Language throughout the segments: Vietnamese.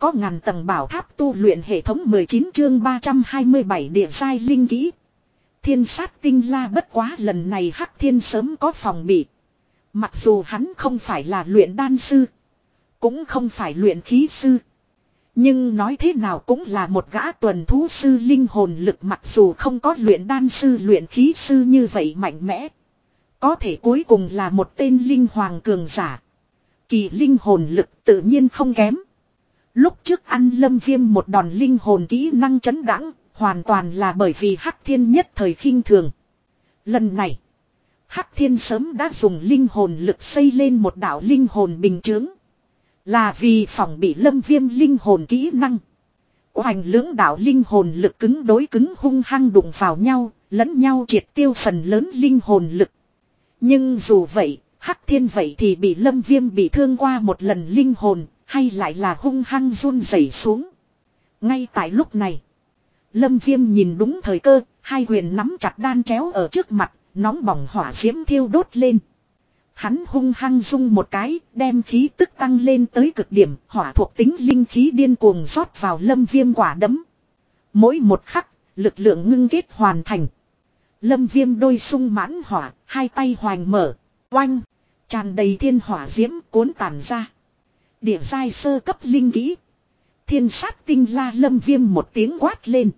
có ngàn tầng bảo tháp tu luyện hệ thống 19 chương 327 địa sai linh kỹ. Thiên sát tinh la bất quá lần này hắc thiên sớm có phòng bị. Mặc dù hắn không phải là luyện đan sư. Cũng không phải luyện khí sư. Nhưng nói thế nào cũng là một gã tuần thú sư linh hồn lực mặc dù không có luyện đan sư, luyện khí sư như vậy mạnh mẽ. Có thể cuối cùng là một tên linh hoàng cường giả. Kỳ linh hồn lực tự nhiên không kém. Lúc trước ăn lâm viêm một đòn linh hồn kỹ năng chấn đẳng, hoàn toàn là bởi vì Hắc Thiên nhất thời khinh thường. Lần này, Hắc Thiên sớm đã dùng linh hồn lực xây lên một đảo linh hồn bình chướng. Là vì phòng bị lâm viêm linh hồn kỹ năng. Hoành lưỡng đảo linh hồn lực cứng đối cứng hung hăng đụng vào nhau, lẫn nhau triệt tiêu phần lớn linh hồn lực. Nhưng dù vậy, Hắc Thiên vậy thì bị lâm viêm bị thương qua một lần linh hồn, hay lại là hung hăng run rẩy xuống. Ngay tại lúc này, lâm viêm nhìn đúng thời cơ, hai huyền nắm chặt đan chéo ở trước mặt, nóng bỏng hỏa diễm thiêu đốt lên. Hắn hung hăng rung một cái, đem khí tức tăng lên tới cực điểm, hỏa thuộc tính linh khí điên cuồng rót vào lâm viêm quả đấm. Mỗi một khắc, lực lượng ngưng kết hoàn thành. Lâm viêm đôi sung mãn hỏa, hai tay hoành mở, oanh, tràn đầy thiên hỏa diễm cuốn tàn ra. Địa giai sơ cấp linh kỹ. Thiên sát tinh la lâm viêm một tiếng quát lên.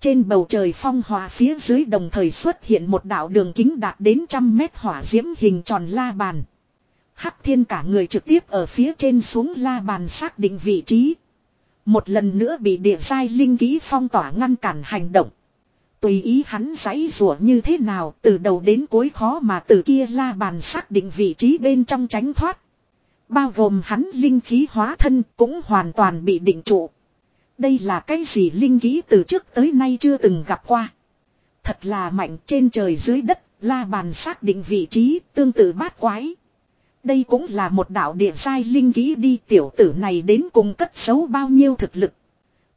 Trên bầu trời phong hòa phía dưới đồng thời xuất hiện một đạo đường kính đạt đến trăm mét hỏa diễm hình tròn la bàn. Hắc thiên cả người trực tiếp ở phía trên xuống la bàn xác định vị trí. Một lần nữa bị địa giai linh kỹ phong tỏa ngăn cản hành động. Tùy ý hắn giấy rủa như thế nào, từ đầu đến cuối khó mà từ kia la bàn xác định vị trí bên trong tránh thoát. Bao gồm hắn linh khí hóa thân cũng hoàn toàn bị định trụ. Đây là cái gì linh khí từ trước tới nay chưa từng gặp qua. Thật là mạnh trên trời dưới đất, la bàn xác định vị trí tương tự bát quái. Đây cũng là một đạo địa sai linh khí đi tiểu tử này đến cùng cất xấu bao nhiêu thực lực.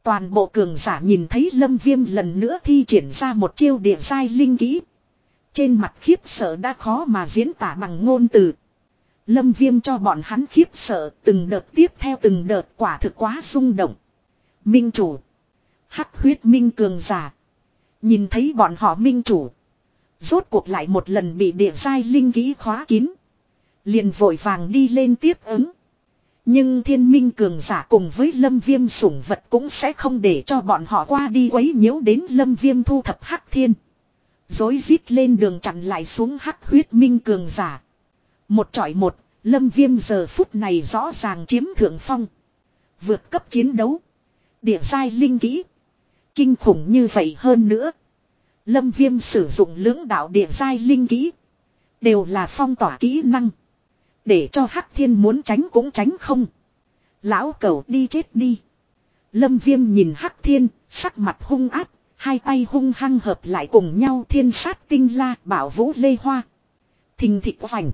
Toàn bộ cường giả nhìn thấy lâm viêm lần nữa thi triển ra một chiêu địa sai linh khí. Trên mặt khiếp sợ đã khó mà diễn tả bằng ngôn từ. Lâm viêm cho bọn hắn khiếp sợ, từng đợt tiếp theo từng đợt quả thực quá rung động. Minh chủ. Hắc huyết minh cường giả. Nhìn thấy bọn họ minh chủ. Rốt cuộc lại một lần bị địa giai linh kỹ khóa kín. Liền vội vàng đi lên tiếp ứng. Nhưng thiên minh cường giả cùng với lâm viêm sủng vật cũng sẽ không để cho bọn họ qua đi quấy nhiễu đến lâm viêm thu thập hắc thiên. Dối rít lên đường chặn lại xuống hắc huyết minh cường giả. Một trọi một, lâm viêm giờ phút này rõ ràng chiếm thượng phong. Vượt cấp chiến đấu. Địa sai linh kỹ. Kinh khủng như vậy hơn nữa. Lâm viêm sử dụng lưỡng đạo địa sai linh kỹ. Đều là phong tỏa kỹ năng. Để cho hắc thiên muốn tránh cũng tránh không. Lão cầu đi chết đi. Lâm viêm nhìn hắc thiên, sắc mặt hung áp, hai tay hung hăng hợp lại cùng nhau thiên sát tinh la bảo vũ lê hoa. Thình thịt vành.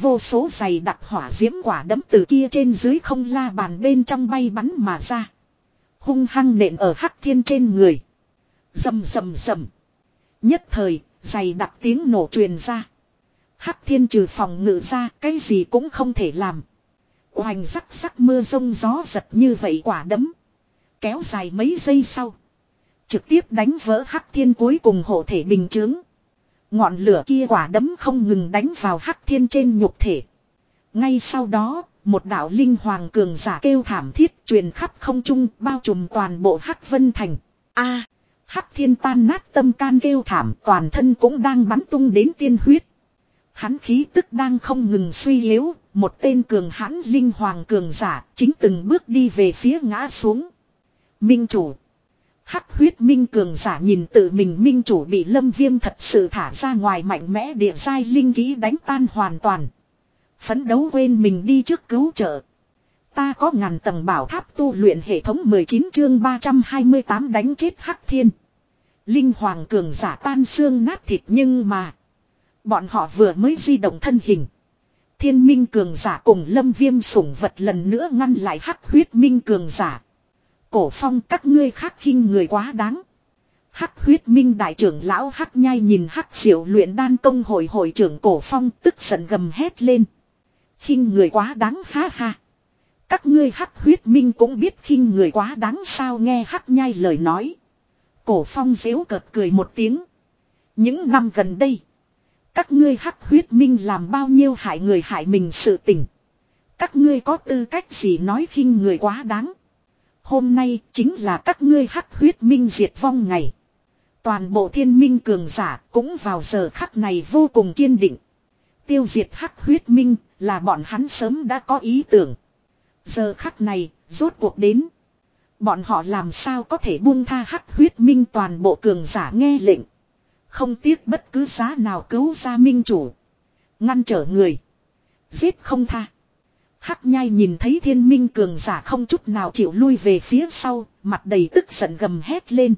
Vô số giày đặt hỏa diễm quả đấm từ kia trên dưới không la bàn bên trong bay bắn mà ra. Hung hăng nện ở hắc thiên trên người. Dầm dầm dầm. Nhất thời, giày đặt tiếng nổ truyền ra. Hắc thiên trừ phòng ngự ra, cái gì cũng không thể làm. Hoành rắc rắc mưa rông gió giật như vậy quả đấm. Kéo dài mấy giây sau. Trực tiếp đánh vỡ hắc thiên cuối cùng hộ thể bình chướng. Ngọn lửa kia quả đấm không ngừng đánh vào hắc thiên trên nhục thể. Ngay sau đó, một đạo linh hoàng cường giả kêu thảm thiết truyền khắp không trung bao trùm toàn bộ hắc vân thành. a hắc thiên tan nát tâm can kêu thảm toàn thân cũng đang bắn tung đến tiên huyết. Hắn khí tức đang không ngừng suy yếu, một tên cường hãn linh hoàng cường giả chính từng bước đi về phía ngã xuống. Minh chủ. Hắc huyết minh cường giả nhìn tự mình minh chủ bị lâm viêm thật sự thả ra ngoài mạnh mẽ địa dai linh ký đánh tan hoàn toàn. Phấn đấu quên mình đi trước cứu trợ. Ta có ngàn tầng bảo tháp tu luyện hệ thống 19 chương 328 đánh chết hắc thiên. Linh hoàng cường giả tan xương nát thịt nhưng mà. Bọn họ vừa mới di động thân hình. Thiên minh cường giả cùng lâm viêm sủng vật lần nữa ngăn lại hắc huyết minh cường giả. Cổ phong các ngươi khác khinh người quá đáng. Hắc huyết minh đại trưởng lão hắc nhai nhìn hắc diệu luyện đan công hội hội trưởng cổ phong tức giận gầm hét lên. khinh người quá đáng, ha ha. Các ngươi hắc huyết minh cũng biết khinh người quá đáng sao nghe hắc nhai lời nói. Cổ phong dễu cợt cười một tiếng. Những năm gần đây. Các ngươi hắc huyết minh làm bao nhiêu hại người hại mình sự tình. Các ngươi có tư cách gì nói khinh người quá đáng. Hôm nay chính là các ngươi hắc huyết minh diệt vong ngày. Toàn bộ thiên minh cường giả cũng vào giờ khắc này vô cùng kiên định. Tiêu diệt hắc huyết minh là bọn hắn sớm đã có ý tưởng. Giờ khắc này, rốt cuộc đến. Bọn họ làm sao có thể buông tha hắc huyết minh toàn bộ cường giả nghe lệnh. Không tiếc bất cứ giá nào cứu ra minh chủ. Ngăn trở người. Giết không tha. Hắc nhai nhìn thấy thiên minh cường giả không chút nào chịu lui về phía sau, mặt đầy tức giận gầm hét lên.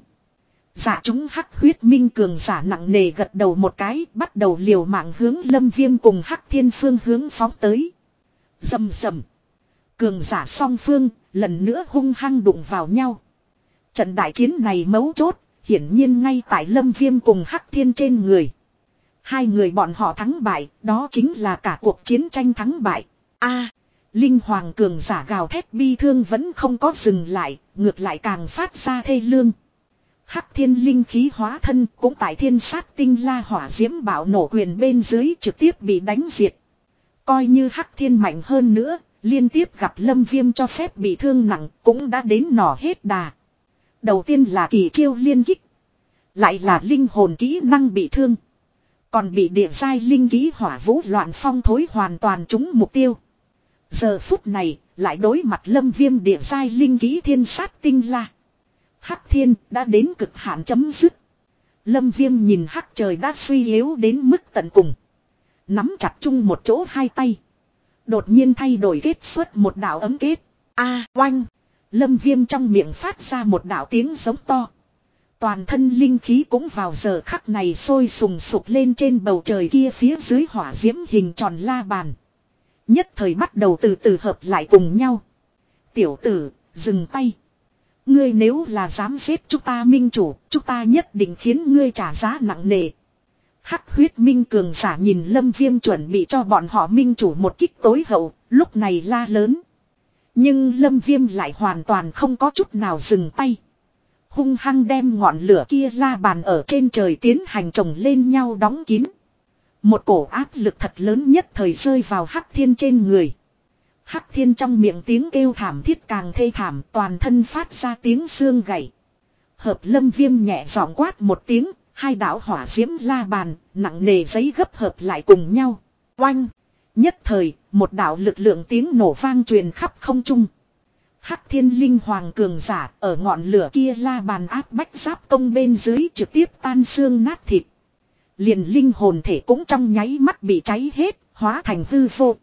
Giả chúng hắc huyết minh cường giả nặng nề gật đầu một cái, bắt đầu liều mạng hướng lâm viêm cùng hắc thiên phương hướng phóng tới. Dầm dầm. Cường giả song phương, lần nữa hung hăng đụng vào nhau. Trận đại chiến này mấu chốt, hiển nhiên ngay tại lâm viêm cùng hắc thiên trên người. Hai người bọn họ thắng bại, đó chính là cả cuộc chiến tranh thắng bại. a Linh Hoàng cường giả gào thét bi thương vẫn không có dừng lại, ngược lại càng phát ra thê lương. Hắc thiên linh khí hóa thân cũng tại thiên sát tinh la hỏa diễm bảo nổ quyền bên dưới trực tiếp bị đánh diệt. Coi như hắc thiên mạnh hơn nữa, liên tiếp gặp lâm viêm cho phép bị thương nặng cũng đã đến nỏ hết đà. Đầu tiên là kỳ chiêu liên kích. Lại là linh hồn kỹ năng bị thương. Còn bị địa Sai linh khí hỏa vũ loạn phong thối hoàn toàn trúng mục tiêu. Giờ phút này, lại đối mặt lâm viêm địa giai linh ký thiên sát tinh la. Hắc thiên đã đến cực hạn chấm dứt. Lâm viêm nhìn hắc trời đã suy yếu đến mức tận cùng. Nắm chặt chung một chỗ hai tay. Đột nhiên thay đổi kết xuất một đạo ấm kết. A oanh. Lâm viêm trong miệng phát ra một đạo tiếng giống to. Toàn thân linh khí cũng vào giờ khắc này sôi sùng sục lên trên bầu trời kia phía dưới hỏa diễm hình tròn la bàn. Nhất thời bắt đầu từ từ hợp lại cùng nhau. Tiểu tử, dừng tay. Ngươi nếu là dám giết chúng ta minh chủ, chúng ta nhất định khiến ngươi trả giá nặng nề. Hắc huyết minh cường giả nhìn lâm viêm chuẩn bị cho bọn họ minh chủ một kích tối hậu, lúc này la lớn. Nhưng lâm viêm lại hoàn toàn không có chút nào dừng tay. Hung hăng đem ngọn lửa kia la bàn ở trên trời tiến hành chồng lên nhau đóng kín. Một cổ áp lực thật lớn nhất thời rơi vào hắc thiên trên người. Hắc thiên trong miệng tiếng kêu thảm thiết càng thê thảm toàn thân phát ra tiếng xương gãy. Hợp lâm viêm nhẹ giọng quát một tiếng, hai đảo hỏa diễm la bàn, nặng nề giấy gấp hợp lại cùng nhau. Oanh! Nhất thời, một đảo lực lượng tiếng nổ vang truyền khắp không trung. Hắc thiên linh hoàng cường giả ở ngọn lửa kia la bàn áp bách giáp công bên dưới trực tiếp tan xương nát thịt. Liền linh hồn thể cũng trong nháy mắt bị cháy hết, hóa thành hư vô.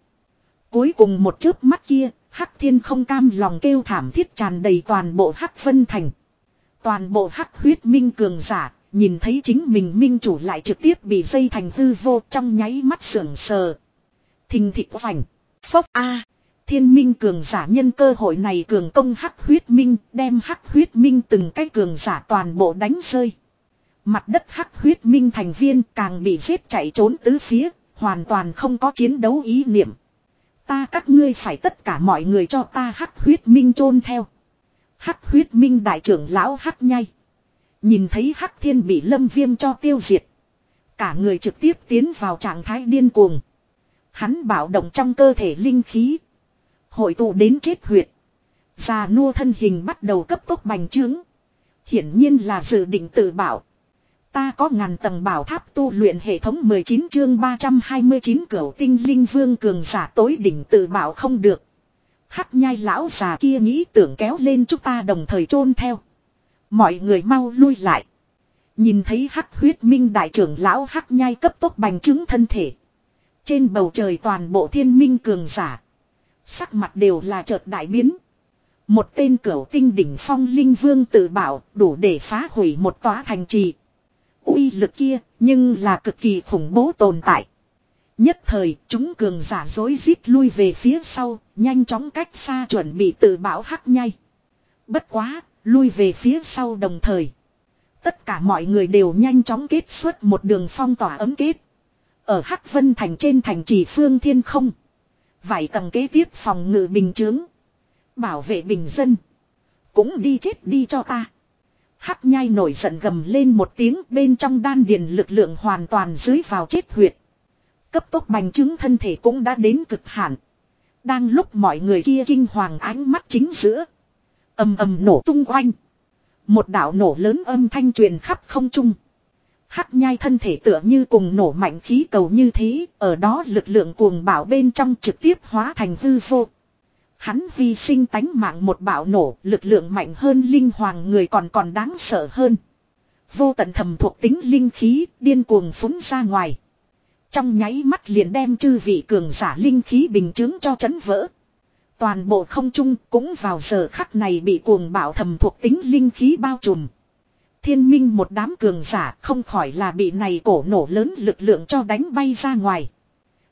Cuối cùng một chớp mắt kia, Hắc Thiên không cam lòng kêu thảm thiết tràn đầy toàn bộ Hắc Vân Thành. Toàn bộ Hắc huyết minh cường giả, nhìn thấy chính mình minh chủ lại trực tiếp bị dây thành hư vô trong nháy mắt sưởng sờ. Thình thịch vành. Phốc A. Thiên minh cường giả nhân cơ hội này cường công hắc huyết minh, đem hắc huyết minh từng cái cường giả toàn bộ đánh rơi. Mặt đất hắc huyết minh thành viên càng bị giết chạy trốn tứ phía, hoàn toàn không có chiến đấu ý niệm. Ta các ngươi phải tất cả mọi người cho ta hắc huyết minh chôn theo. Hắc huyết minh đại trưởng lão hắc nhai. Nhìn thấy hắc thiên bị lâm viêm cho tiêu diệt. Cả người trực tiếp tiến vào trạng thái điên cuồng. Hắn bảo động trong cơ thể linh khí. Hội tụ đến chết huyệt. Già nua thân hình bắt đầu cấp tốc bành trướng. Hiển nhiên là dự định tự bảo. Ta có ngàn tầng bảo tháp tu luyện hệ thống 19 chương 329 cửu tinh linh vương cường giả tối đỉnh tự bảo không được. Hắc nhai lão già kia nghĩ tưởng kéo lên chúng ta đồng thời chôn theo. Mọi người mau lui lại. Nhìn thấy hắc huyết minh đại trưởng lão hắc nhai cấp tốc bành trướng thân thể. Trên bầu trời toàn bộ thiên minh cường giả. Sắc mặt đều là chợt đại biến. Một tên cửu tinh đỉnh phong linh vương tự bảo đủ để phá hủy một tòa thành trì uy lực kia, nhưng là cực kỳ khủng bố tồn tại. Nhất thời, chúng cường giả dối rít lui về phía sau, nhanh chóng cách xa chuẩn bị tự bảo hắc nhai. Bất quá, lui về phía sau đồng thời. Tất cả mọi người đều nhanh chóng kết xuất một đường phong tỏa ấm kết. Ở Hắc Vân Thành trên thành trì phương thiên không. Vài tầng kế tiếp phòng ngự bình chướng. Bảo vệ bình dân. Cũng đi chết đi cho ta. Hắc nhai nổi giận gầm lên một tiếng bên trong đan điền lực lượng hoàn toàn dưới vào chết huyệt. Cấp tốc bành trướng thân thể cũng đã đến cực hạn. Đang lúc mọi người kia kinh hoàng ánh mắt chính giữa. ầm ầm nổ tung quanh, Một đạo nổ lớn âm thanh truyền khắp không trung. Hắc nhai thân thể tựa như cùng nổ mạnh khí cầu như thế, ở đó lực lượng cuồng bảo bên trong trực tiếp hóa thành hư vô. Hắn vi sinh tánh mạng một bạo nổ, lực lượng mạnh hơn linh hoàng người còn còn đáng sợ hơn. Vô tận thầm thuộc tính linh khí, điên cuồng phúng ra ngoài. Trong nháy mắt liền đem chư vị cường giả linh khí bình chứng cho chấn vỡ. Toàn bộ không trung cũng vào giờ khắc này bị cuồng bạo thầm thuộc tính linh khí bao trùm. Thiên minh một đám cường giả không khỏi là bị này cổ nổ lớn lực lượng cho đánh bay ra ngoài.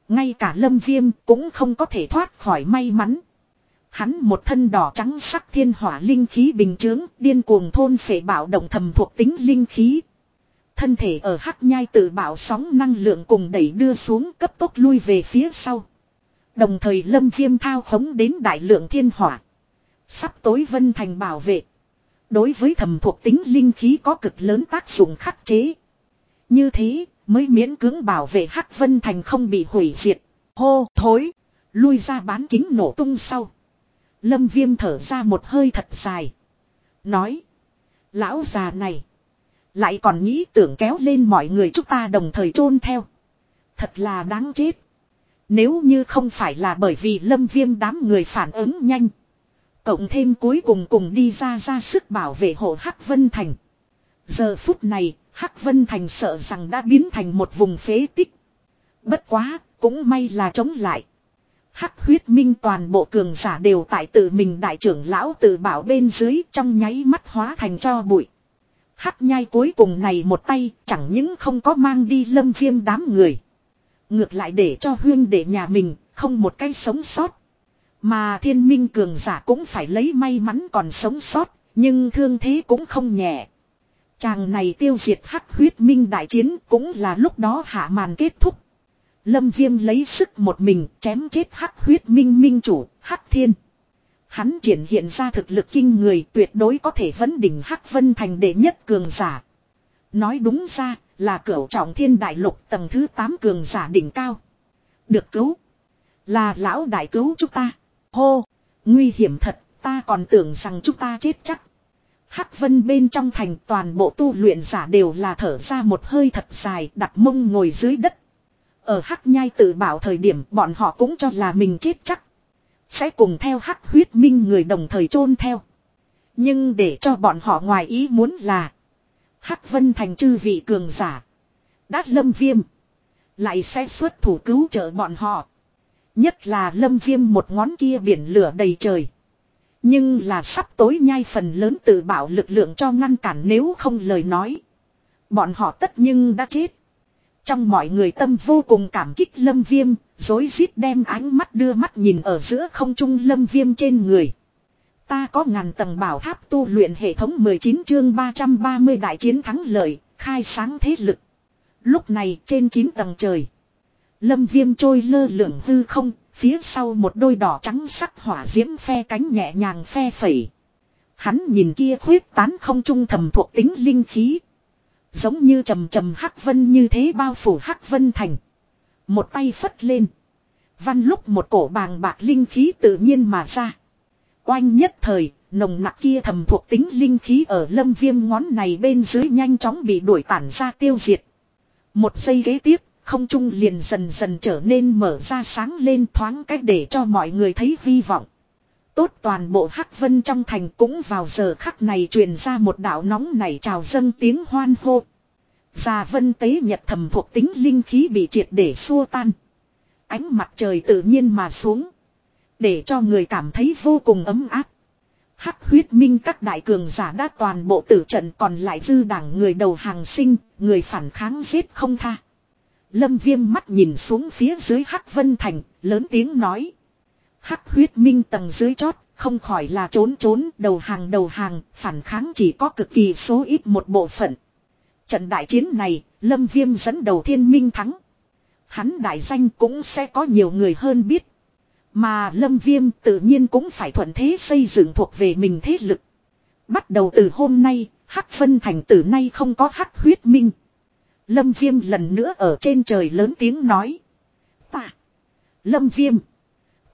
Ngay cả lâm viêm cũng không có thể thoát khỏi may mắn. Hắn một thân đỏ trắng sắc thiên hỏa linh khí bình chướng, điên cuồng thôn phệ bảo động thầm thuộc tính linh khí. Thân thể ở hắc nhai tự bảo sóng năng lượng cùng đẩy đưa xuống cấp tốc lui về phía sau. Đồng thời lâm viêm thao khống đến đại lượng thiên hỏa. Sắp tối vân thành bảo vệ. Đối với thầm thuộc tính linh khí có cực lớn tác dụng khắc chế. Như thế mới miễn cưỡng bảo vệ hắc vân thành không bị hủy diệt. Hô thối. Lui ra bán kính nổ tung sau. Lâm viêm thở ra một hơi thật dài. Nói. Lão già này. Lại còn nghĩ tưởng kéo lên mọi người chúng ta đồng thời chôn theo. Thật là đáng chết. Nếu như không phải là bởi vì lâm viêm đám người phản ứng nhanh. Cộng thêm cuối cùng cùng đi ra ra sức bảo vệ hộ Hắc Vân Thành. Giờ phút này, Hắc Vân Thành sợ rằng đã biến thành một vùng phế tích. Bất quá, cũng may là chống lại. Hắc huyết minh toàn bộ cường giả đều tại tự mình đại trưởng lão tự bảo bên dưới trong nháy mắt hóa thành cho bụi. Hắc nhai cuối cùng này một tay chẳng những không có mang đi lâm viêm đám người. Ngược lại để cho huyên để nhà mình không một cái sống sót. Mà thiên minh cường giả cũng phải lấy may mắn còn sống sót, nhưng thương thế cũng không nhẹ. Chàng này tiêu diệt hắc huyết minh đại chiến cũng là lúc đó hạ màn kết thúc. Lâm viêm lấy sức một mình chém chết hắc huyết minh minh chủ, hắc thiên. Hắn triển hiện ra thực lực kinh người tuyệt đối có thể vấn đỉnh hắc vân thành đệ nhất cường giả. Nói đúng ra là cửu trọng thiên đại lục tầng thứ 8 cường giả đỉnh cao. Được cứu. Là lão đại cứu chúng ta. Hô. Nguy hiểm thật ta còn tưởng rằng chúng ta chết chắc. Hắc vân bên trong thành toàn bộ tu luyện giả đều là thở ra một hơi thật dài đặt mông ngồi dưới đất. Ở hắc nhai tự bảo thời điểm bọn họ cũng cho là mình chết chắc. Sẽ cùng theo hắc huyết minh người đồng thời chôn theo. Nhưng để cho bọn họ ngoài ý muốn là. Hắc vân thành chư vị cường giả. Đát lâm viêm. Lại sẽ xuất thủ cứu trợ bọn họ. Nhất là lâm viêm một ngón kia biển lửa đầy trời. Nhưng là sắp tối nhai phần lớn tự bảo lực lượng cho ngăn cản nếu không lời nói. Bọn họ tất nhưng đã chết. Trong mọi người tâm vô cùng cảm kích lâm viêm, dối rít đem ánh mắt đưa mắt nhìn ở giữa không trung lâm viêm trên người. Ta có ngàn tầng bảo tháp tu luyện hệ thống 19 chương 330 đại chiến thắng lợi, khai sáng thế lực. Lúc này trên 9 tầng trời. Lâm viêm trôi lơ lửng hư không, phía sau một đôi đỏ trắng sắc hỏa diễm phe cánh nhẹ nhàng phe phẩy. Hắn nhìn kia khuyết tán không trung thầm thuộc tính linh khí. Giống như trầm trầm hắc vân như thế bao phủ hắc vân thành. Một tay phất lên. Văn lúc một cổ bàng bạc linh khí tự nhiên mà ra. Oanh nhất thời, nồng nặc kia thầm thuộc tính linh khí ở lâm viêm ngón này bên dưới nhanh chóng bị đuổi tản ra tiêu diệt. Một giây ghế tiếp, không trung liền dần dần trở nên mở ra sáng lên thoáng cách để cho mọi người thấy hy vọng. Tốt toàn bộ hắc vân trong thành cũng vào giờ khắc này truyền ra một đạo nóng nảy trào dâng tiếng hoan hô. Già vân tế nhật thầm thuộc tính linh khí bị triệt để xua tan. Ánh mặt trời tự nhiên mà xuống. Để cho người cảm thấy vô cùng ấm áp. Hắc huyết minh các đại cường giả đã toàn bộ tử trận còn lại dư đảng người đầu hàng sinh, người phản kháng giết không tha. Lâm viêm mắt nhìn xuống phía dưới Hắc Vân Thành, lớn tiếng nói. Hắc huyết minh tầng dưới chót, không khỏi là trốn trốn, đầu hàng đầu hàng, phản kháng chỉ có cực kỳ số ít một bộ phận. Trận đại chiến này, Lâm Viêm dẫn đầu thiên minh thắng. Hắn đại danh cũng sẽ có nhiều người hơn biết. Mà Lâm Viêm tự nhiên cũng phải thuận thế xây dựng thuộc về mình thế lực. Bắt đầu từ hôm nay, Hắc phân Thành từ nay không có Hắc huyết minh. Lâm Viêm lần nữa ở trên trời lớn tiếng nói. Ta. Lâm Viêm.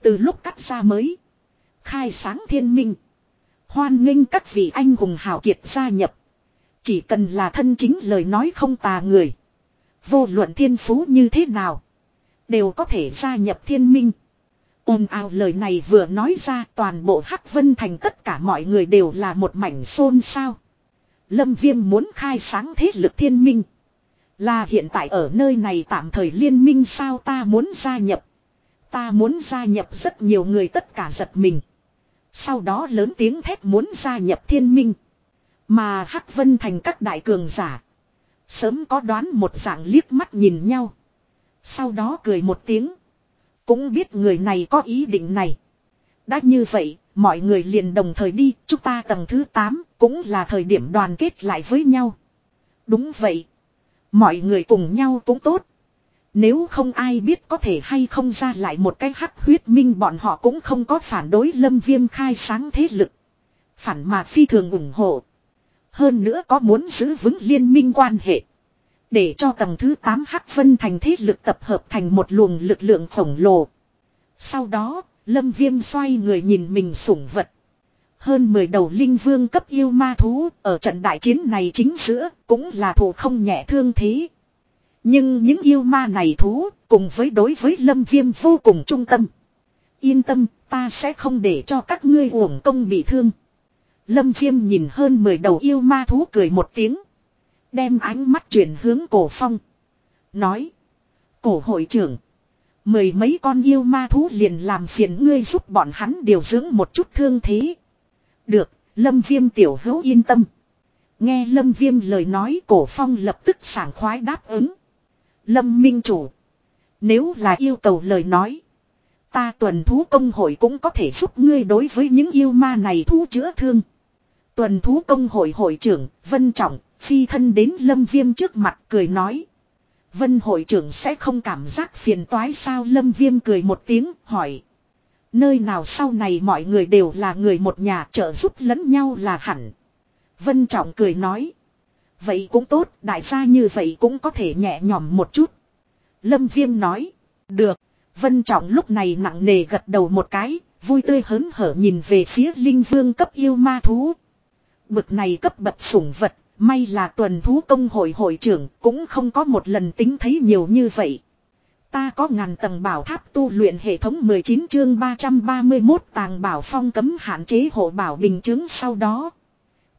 Từ lúc cắt ra mới. Khai sáng thiên minh. Hoan nghênh các vị anh hùng hào kiệt gia nhập. Chỉ cần là thân chính lời nói không tà người. Vô luận thiên phú như thế nào. Đều có thể gia nhập thiên minh. ồn ào lời này vừa nói ra toàn bộ Hắc Vân Thành tất cả mọi người đều là một mảnh xôn xao. Lâm Viêm muốn khai sáng thế lực thiên minh. Là hiện tại ở nơi này tạm thời liên minh sao ta muốn gia nhập. Ta muốn gia nhập rất nhiều người tất cả giật mình. Sau đó lớn tiếng thét muốn gia nhập thiên minh. Mà Hắc Vân thành các đại cường giả. Sớm có đoán một dạng liếc mắt nhìn nhau. Sau đó cười một tiếng. Cũng biết người này có ý định này. Đã như vậy, mọi người liền đồng thời đi, chúng ta tầng thứ 8, cũng là thời điểm đoàn kết lại với nhau. Đúng vậy. Mọi người cùng nhau cũng tốt. Nếu không ai biết có thể hay không ra lại một cái hắc huyết minh bọn họ cũng không có phản đối lâm viêm khai sáng thế lực. Phản mà phi thường ủng hộ. Hơn nữa có muốn giữ vững liên minh quan hệ. Để cho tầng thứ 8 hắc phân thành thế lực tập hợp thành một luồng lực lượng khổng lồ. Sau đó, lâm viêm xoay người nhìn mình sủng vật. Hơn 10 đầu linh vương cấp yêu ma thú ở trận đại chiến này chính giữa cũng là thủ không nhẹ thương thế. Nhưng những yêu ma này thú cùng với đối với lâm viêm vô cùng trung tâm. Yên tâm ta sẽ không để cho các ngươi uổng công bị thương. Lâm viêm nhìn hơn 10 đầu yêu ma thú cười một tiếng. Đem ánh mắt chuyển hướng cổ phong. Nói. Cổ hội trưởng. Mười mấy con yêu ma thú liền làm phiền ngươi giúp bọn hắn điều dưỡng một chút thương thế. Được, lâm viêm tiểu hữu yên tâm. Nghe lâm viêm lời nói cổ phong lập tức sảng khoái đáp ứng. Lâm minh chủ. Nếu là yêu cầu lời nói. Ta tuần thú công hội cũng có thể giúp ngươi đối với những yêu ma này thu chữa thương. Tuần thú công hội hội trưởng, Vân Trọng, phi thân đến Lâm Viêm trước mặt cười nói. Vân hội trưởng sẽ không cảm giác phiền toái sao Lâm Viêm cười một tiếng, hỏi. Nơi nào sau này mọi người đều là người một nhà trợ giúp lẫn nhau là hẳn. Vân Trọng cười nói. Vậy cũng tốt, đại gia như vậy cũng có thể nhẹ nhõm một chút. Lâm Viêm nói. Được. Vân Trọng lúc này nặng nề gật đầu một cái, vui tươi hớn hở nhìn về phía Linh Vương cấp yêu ma thú. Bực này cấp bậc sủng vật, may là tuần thú công hội hội trưởng cũng không có một lần tính thấy nhiều như vậy. Ta có ngàn tầng bảo tháp tu luyện hệ thống 19 chương 331 tàng bảo phong cấm hạn chế hộ bảo bình chứng sau đó.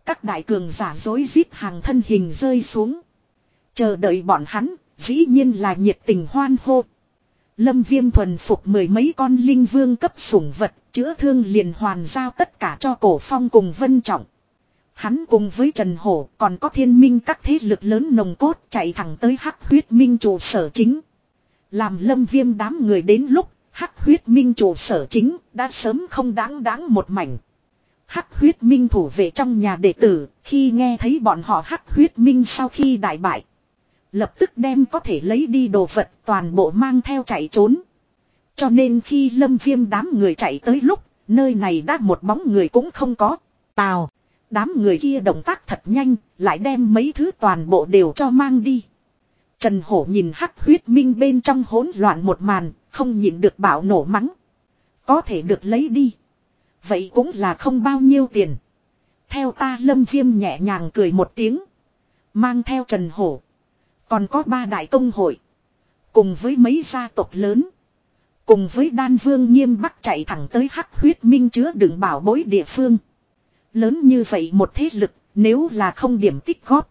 Các đại cường giả dối rít hàng thân hình rơi xuống. Chờ đợi bọn hắn, dĩ nhiên là nhiệt tình hoan hô. Lâm viêm thuần phục mười mấy con linh vương cấp sủng vật, chữa thương liền hoàn giao tất cả cho cổ phong cùng vân trọng. Hắn cùng với Trần Hổ còn có thiên minh các thế lực lớn nồng cốt chạy thẳng tới hắc huyết minh trụ sở chính. Làm lâm viêm đám người đến lúc hắc huyết minh trụ sở chính đã sớm không đáng đáng một mảnh. Hắc huyết minh thủ về trong nhà đệ tử khi nghe thấy bọn họ hắc huyết minh sau khi đại bại. Lập tức đem có thể lấy đi đồ vật toàn bộ mang theo chạy trốn. Cho nên khi lâm viêm đám người chạy tới lúc nơi này đã một bóng người cũng không có. Tào. Đám người kia động tác thật nhanh, lại đem mấy thứ toàn bộ đều cho mang đi. Trần Hổ nhìn hắc huyết minh bên trong hỗn loạn một màn, không nhịn được bảo nổ mắng. Có thể được lấy đi. Vậy cũng là không bao nhiêu tiền. Theo ta lâm viêm nhẹ nhàng cười một tiếng. Mang theo Trần Hổ. Còn có ba đại công hội. Cùng với mấy gia tộc lớn. Cùng với đan vương nghiêm bắc chạy thẳng tới hắc huyết minh chứa đựng bảo bối địa phương. Lớn như vậy một thế lực, nếu là không điểm tích góp.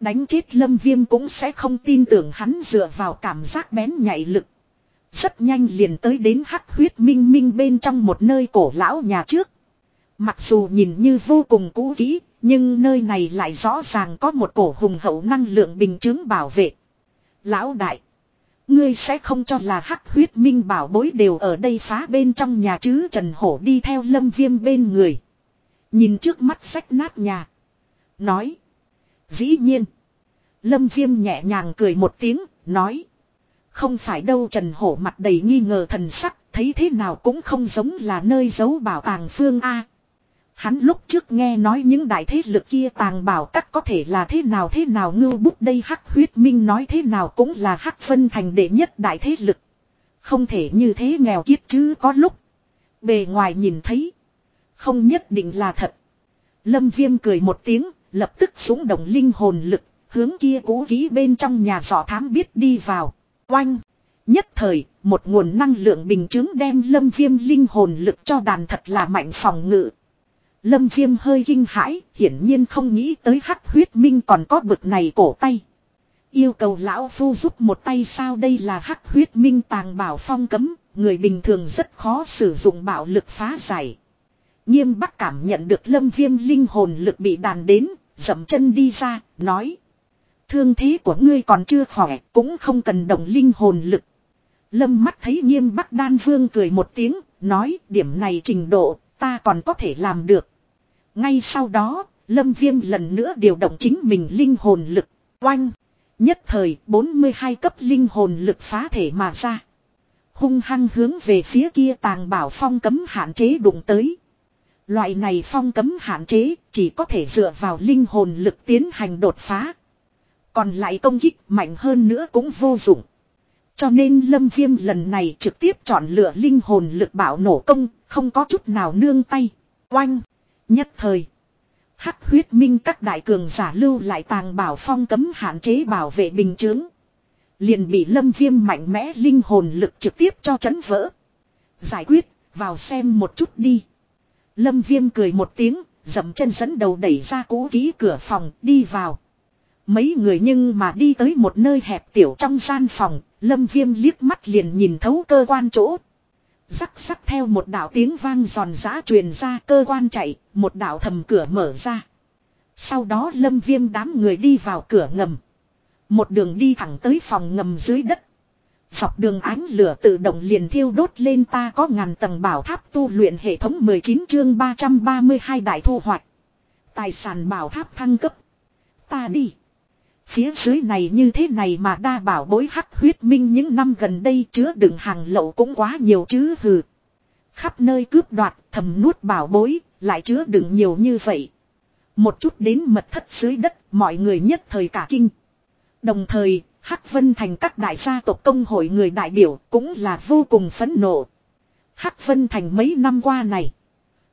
Đánh chết lâm viêm cũng sẽ không tin tưởng hắn dựa vào cảm giác bén nhạy lực. Rất nhanh liền tới đến hắc huyết minh minh bên trong một nơi cổ lão nhà trước. Mặc dù nhìn như vô cùng cũ kỹ, nhưng nơi này lại rõ ràng có một cổ hùng hậu năng lượng bình chứng bảo vệ. Lão đại, ngươi sẽ không cho là hắc huyết minh bảo bối đều ở đây phá bên trong nhà chứ Trần Hổ đi theo lâm viêm bên người. Nhìn trước mắt sách nát nhà. Nói. Dĩ nhiên. Lâm viêm nhẹ nhàng cười một tiếng, nói. Không phải đâu Trần Hổ mặt đầy nghi ngờ thần sắc, Thấy thế nào cũng không giống là nơi giấu bảo tàng phương A. Hắn lúc trước nghe nói những đại thế lực kia tàng bảo các có thể là thế nào thế nào ngưu bút đây hắc huyết minh nói thế nào cũng là hắc phân thành đệ nhất đại thế lực. Không thể như thế nghèo kiết chứ có lúc. Bề ngoài nhìn thấy. Không nhất định là thật. Lâm viêm cười một tiếng, lập tức súng động linh hồn lực, hướng kia cố ký bên trong nhà giỏ thám biết đi vào. Oanh! Nhất thời, một nguồn năng lượng bình chứng đem lâm viêm linh hồn lực cho đàn thật là mạnh phòng ngự. Lâm viêm hơi kinh hãi, hiển nhiên không nghĩ tới hắc huyết minh còn có bực này cổ tay. Yêu cầu lão phu giúp một tay sao đây là hắc huyết minh tàng bảo phong cấm, người bình thường rất khó sử dụng bạo lực phá giải. Nghiêm bắc cảm nhận được lâm viêm linh hồn lực bị đàn đến, dậm chân đi ra, nói. Thương thế của ngươi còn chưa khỏe, cũng không cần động linh hồn lực. Lâm mắt thấy nghiêm bắc đan vương cười một tiếng, nói điểm này trình độ, ta còn có thể làm được. Ngay sau đó, lâm viêm lần nữa điều động chính mình linh hồn lực, oanh. Nhất thời 42 cấp linh hồn lực phá thể mà ra. Hung hăng hướng về phía kia tàng bảo phong cấm hạn chế đụng tới. Loại này phong cấm hạn chế chỉ có thể dựa vào linh hồn lực tiến hành đột phá. Còn lại công kích mạnh hơn nữa cũng vô dụng. Cho nên lâm viêm lần này trực tiếp chọn lựa linh hồn lực bảo nổ công, không có chút nào nương tay. Oanh! Nhất thời. Hắc huyết minh các đại cường giả lưu lại tàng bảo phong cấm hạn chế bảo vệ bình chướng. Liền bị lâm viêm mạnh mẽ linh hồn lực trực tiếp cho chấn vỡ. Giải quyết, vào xem một chút đi. Lâm viêm cười một tiếng, dầm chân dẫn đầu đẩy ra cũ ký cửa phòng, đi vào. Mấy người nhưng mà đi tới một nơi hẹp tiểu trong gian phòng, lâm viêm liếc mắt liền nhìn thấu cơ quan chỗ. Rắc rắc theo một đạo tiếng vang giòn giã truyền ra cơ quan chạy, một đạo thầm cửa mở ra. Sau đó lâm viêm đám người đi vào cửa ngầm. Một đường đi thẳng tới phòng ngầm dưới đất. Dọc đường ánh lửa tự động liền thiêu đốt lên ta có ngàn tầng bảo tháp tu luyện hệ thống 19 chương 332 đại thu hoạch. Tài sản bảo tháp thăng cấp. Ta đi. Phía dưới này như thế này mà đa bảo bối hắc huyết minh những năm gần đây chứa đựng hàng lậu cũng quá nhiều chứ hừ. Khắp nơi cướp đoạt, thầm nuốt bảo bối, lại chứa đựng nhiều như vậy. Một chút đến mật thất dưới đất, mọi người nhất thời cả kinh. Đồng thời, Hắc Vân Thành các đại gia tộc công hội người đại biểu cũng là vô cùng phẫn nộ. Hắc Vân Thành mấy năm qua này.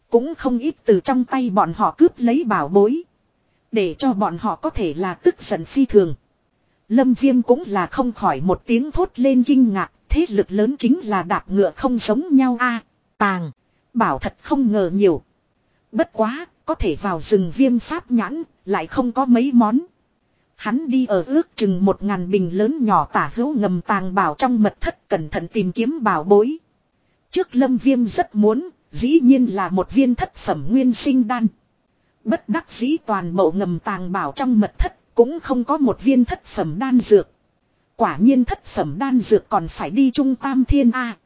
Cũng không ít từ trong tay bọn họ cướp lấy bảo bối. Để cho bọn họ có thể là tức giận phi thường. Lâm Viêm cũng là không khỏi một tiếng thốt lên kinh ngạc. Thế lực lớn chính là đạp ngựa không giống nhau a Tàng. Bảo thật không ngờ nhiều. Bất quá, có thể vào rừng viêm pháp nhãn, lại không có mấy món. Hắn đi ở ước chừng một ngàn bình lớn nhỏ tả hữu ngầm tàng bảo trong mật thất cẩn thận tìm kiếm bảo bối. Trước lâm viêm rất muốn, dĩ nhiên là một viên thất phẩm nguyên sinh đan. Bất đắc dĩ toàn bộ ngầm tàng bảo trong mật thất cũng không có một viên thất phẩm đan dược. Quả nhiên thất phẩm đan dược còn phải đi trung tam thiên A.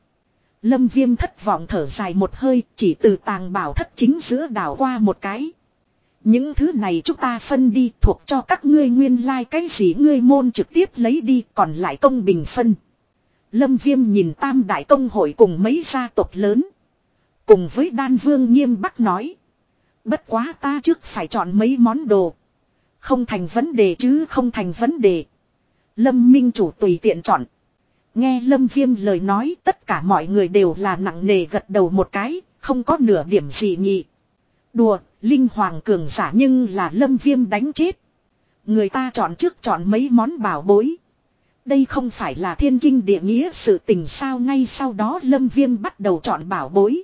Lâm viêm thất vọng thở dài một hơi, chỉ từ tàng bảo thất chính giữa đảo qua một cái. Những thứ này chúng ta phân đi, thuộc cho các ngươi nguyên lai like cái gì ngươi môn trực tiếp lấy đi, còn lại công bình phân. Lâm Viêm nhìn tam đại công hội cùng mấy gia tộc lớn. Cùng với đan vương nghiêm bắc nói. Bất quá ta trước phải chọn mấy món đồ. Không thành vấn đề chứ không thành vấn đề. Lâm Minh chủ tùy tiện chọn. Nghe Lâm Viêm lời nói tất cả mọi người đều là nặng nề gật đầu một cái, không có nửa điểm gì nhị. Đùa, Linh Hoàng cường giả nhưng là lâm viêm đánh chết. Người ta chọn trước chọn mấy món bảo bối. Đây không phải là thiên kinh địa nghĩa sự tình sao ngay sau đó lâm viêm bắt đầu chọn bảo bối.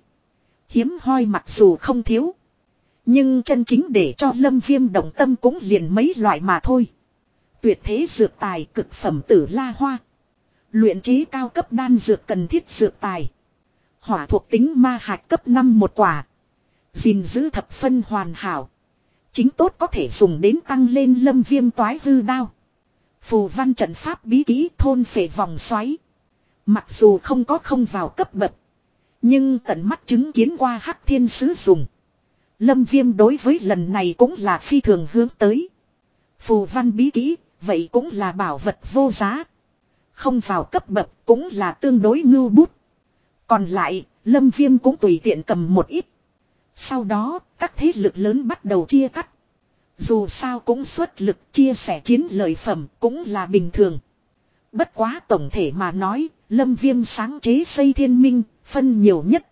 Hiếm hoi mặc dù không thiếu. Nhưng chân chính để cho lâm viêm động tâm cũng liền mấy loại mà thôi. Tuyệt thế dược tài, cực phẩm tử la hoa. Luyện trí cao cấp đan dược cần thiết dược tài. Hỏa thuộc tính ma hạch cấp 5 một quả gìn giữ thập phân hoàn hảo. Chính tốt có thể dùng đến tăng lên lâm viêm toái hư đao. Phù văn trận pháp bí kỹ thôn phệ vòng xoáy. Mặc dù không có không vào cấp bậc. Nhưng tận mắt chứng kiến qua hắc thiên sứ dùng. Lâm viêm đối với lần này cũng là phi thường hướng tới. Phù văn bí kỹ, vậy cũng là bảo vật vô giá. Không vào cấp bậc cũng là tương đối ngưu bút. Còn lại, lâm viêm cũng tùy tiện cầm một ít. Sau đó, các thế lực lớn bắt đầu chia cắt. Dù sao cũng xuất lực chia sẻ chiến lợi phẩm cũng là bình thường. Bất quá tổng thể mà nói, lâm viêm sáng chế xây thiên minh, phân nhiều nhất.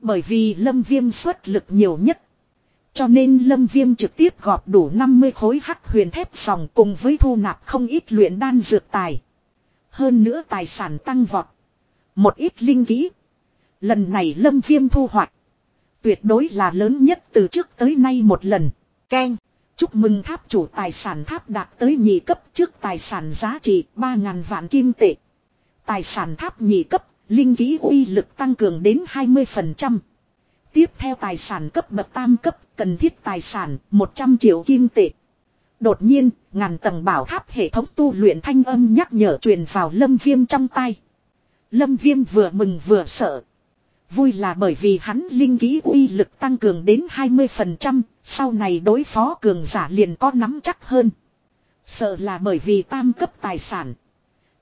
Bởi vì lâm viêm xuất lực nhiều nhất. Cho nên lâm viêm trực tiếp gọp đủ 50 khối hắc huyền thép sòng cùng với thu nạp không ít luyện đan dược tài. Hơn nữa tài sản tăng vọt. Một ít linh kỹ. Lần này lâm viêm thu hoạch. Tuyệt đối là lớn nhất từ trước tới nay một lần. Ken. Chúc mừng tháp chủ tài sản tháp đạt tới nhị cấp trước tài sản giá trị 3.000 vạn kim tệ. Tài sản tháp nhị cấp, linh ký uy lực tăng cường đến 20%. Tiếp theo tài sản cấp bậc tam cấp, cần thiết tài sản 100 triệu kim tệ. Đột nhiên, ngàn tầng bảo tháp hệ thống tu luyện thanh âm nhắc nhở truyền vào lâm viêm trong tay. Lâm viêm vừa mừng vừa sợ. Vui là bởi vì hắn linh ký uy lực tăng cường đến 20%, sau này đối phó cường giả liền có nắm chắc hơn. Sợ là bởi vì tam cấp tài sản.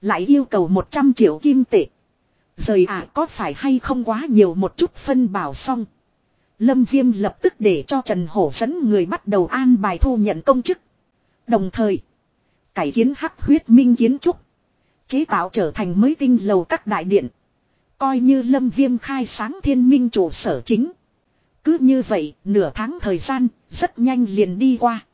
Lại yêu cầu 100 triệu kim tệ. Rời ạ à, có phải hay không quá nhiều một chút phân bảo xong. Lâm Viêm lập tức để cho Trần Hổ dẫn người bắt đầu an bài thu nhận công chức. Đồng thời, cải kiến hắc huyết minh kiến trúc. Chế tạo trở thành mới tinh lầu các đại điện. Coi như lâm viêm khai sáng thiên minh chủ sở chính. Cứ như vậy, nửa tháng thời gian, rất nhanh liền đi qua.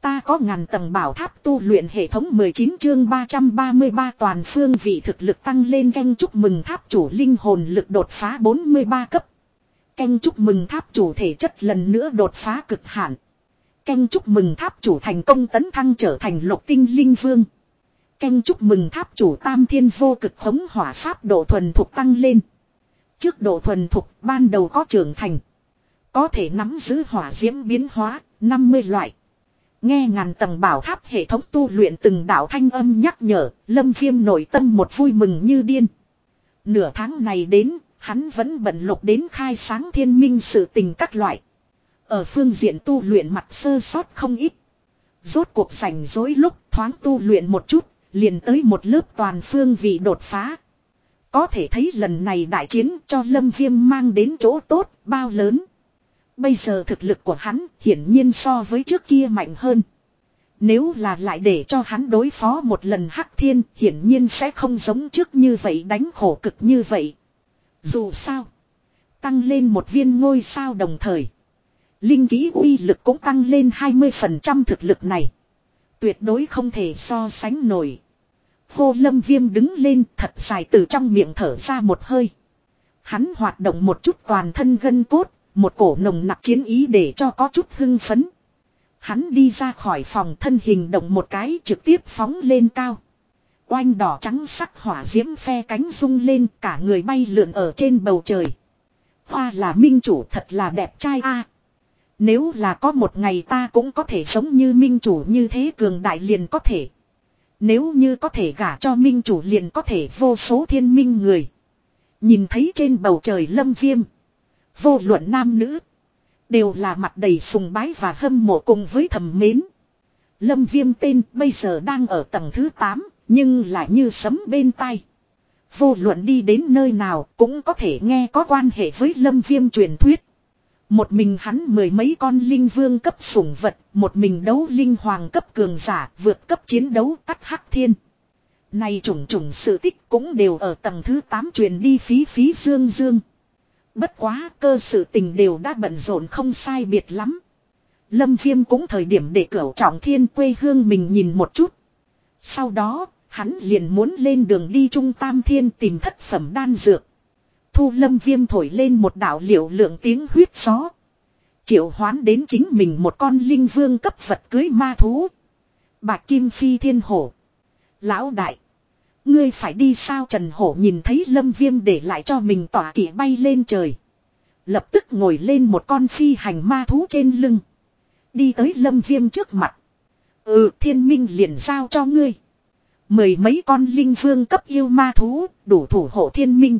Ta có ngàn tầng bảo tháp tu luyện hệ thống 19 chương 333 toàn phương vị thực lực tăng lên canh chúc mừng tháp chủ linh hồn lực đột phá 43 cấp. Canh chúc mừng tháp chủ thể chất lần nữa đột phá cực hạn. Canh chúc mừng tháp chủ thành công tấn thăng trở thành lục tinh linh vương. Canh chúc mừng tháp chủ tam thiên vô cực khống hỏa pháp độ thuần thuộc tăng lên. Trước độ thuần thuộc ban đầu có trưởng thành. Có thể nắm giữ hỏa diễm biến hóa, 50 loại. Nghe ngàn tầng bảo tháp hệ thống tu luyện từng đạo thanh âm nhắc nhở, lâm viêm nội tâm một vui mừng như điên. Nửa tháng này đến, hắn vẫn bận lục đến khai sáng thiên minh sự tình các loại. Ở phương diện tu luyện mặt sơ sót không ít. Rốt cuộc sành dối lúc thoáng tu luyện một chút, liền tới một lớp toàn phương vị đột phá. Có thể thấy lần này đại chiến cho Lâm Viêm mang đến chỗ tốt, bao lớn. Bây giờ thực lực của hắn hiển nhiên so với trước kia mạnh hơn. Nếu là lại để cho hắn đối phó một lần hắc thiên hiển nhiên sẽ không giống trước như vậy đánh khổ cực như vậy. Dù sao, tăng lên một viên ngôi sao đồng thời. Linh ký uy lực cũng tăng lên 20% thực lực này. Tuyệt đối không thể so sánh nổi. Hô lâm viêm đứng lên thật dài từ trong miệng thở ra một hơi. Hắn hoạt động một chút toàn thân gân cốt, một cổ nồng nặc chiến ý để cho có chút hưng phấn. Hắn đi ra khỏi phòng thân hình động một cái trực tiếp phóng lên cao. Oanh đỏ trắng sắc hỏa diễm phe cánh rung lên cả người bay lượn ở trên bầu trời. Hoa là minh chủ thật là đẹp trai a Nếu là có một ngày ta cũng có thể sống như minh chủ như thế cường đại liền có thể. Nếu như có thể gả cho minh chủ liền có thể vô số thiên minh người. Nhìn thấy trên bầu trời lâm viêm. Vô luận nam nữ. Đều là mặt đầy sùng bái và hâm mộ cùng với thầm mến. Lâm viêm tên bây giờ đang ở tầng thứ 8, nhưng lại như sấm bên tai. Vô luận đi đến nơi nào cũng có thể nghe có quan hệ với lâm viêm truyền thuyết. Một mình hắn mười mấy con linh vương cấp sủng vật, một mình đấu linh hoàng cấp cường giả, vượt cấp chiến đấu cắt hắc thiên. Này trùng trùng sự tích cũng đều ở tầng thứ 8 truyền đi phí phí dương dương. Bất quá cơ sự tình đều đã bận rộn không sai biệt lắm. Lâm Viêm cũng thời điểm để cửu trọng thiên quê hương mình nhìn một chút. Sau đó, hắn liền muốn lên đường đi Trung Tam Thiên tìm thất phẩm đan dược. Thu lâm viêm thổi lên một đảo liệu lượng tiếng huyết gió. Triệu hoán đến chính mình một con linh vương cấp vật cưới ma thú. bà Kim Phi Thiên Hổ. Lão đại. Ngươi phải đi sao Trần Hổ nhìn thấy lâm viêm để lại cho mình tỏa kỷ bay lên trời. Lập tức ngồi lên một con phi hành ma thú trên lưng. Đi tới lâm viêm trước mặt. Ừ thiên minh liền giao cho ngươi. Mười mấy con linh vương cấp yêu ma thú đủ thủ hộ thiên minh.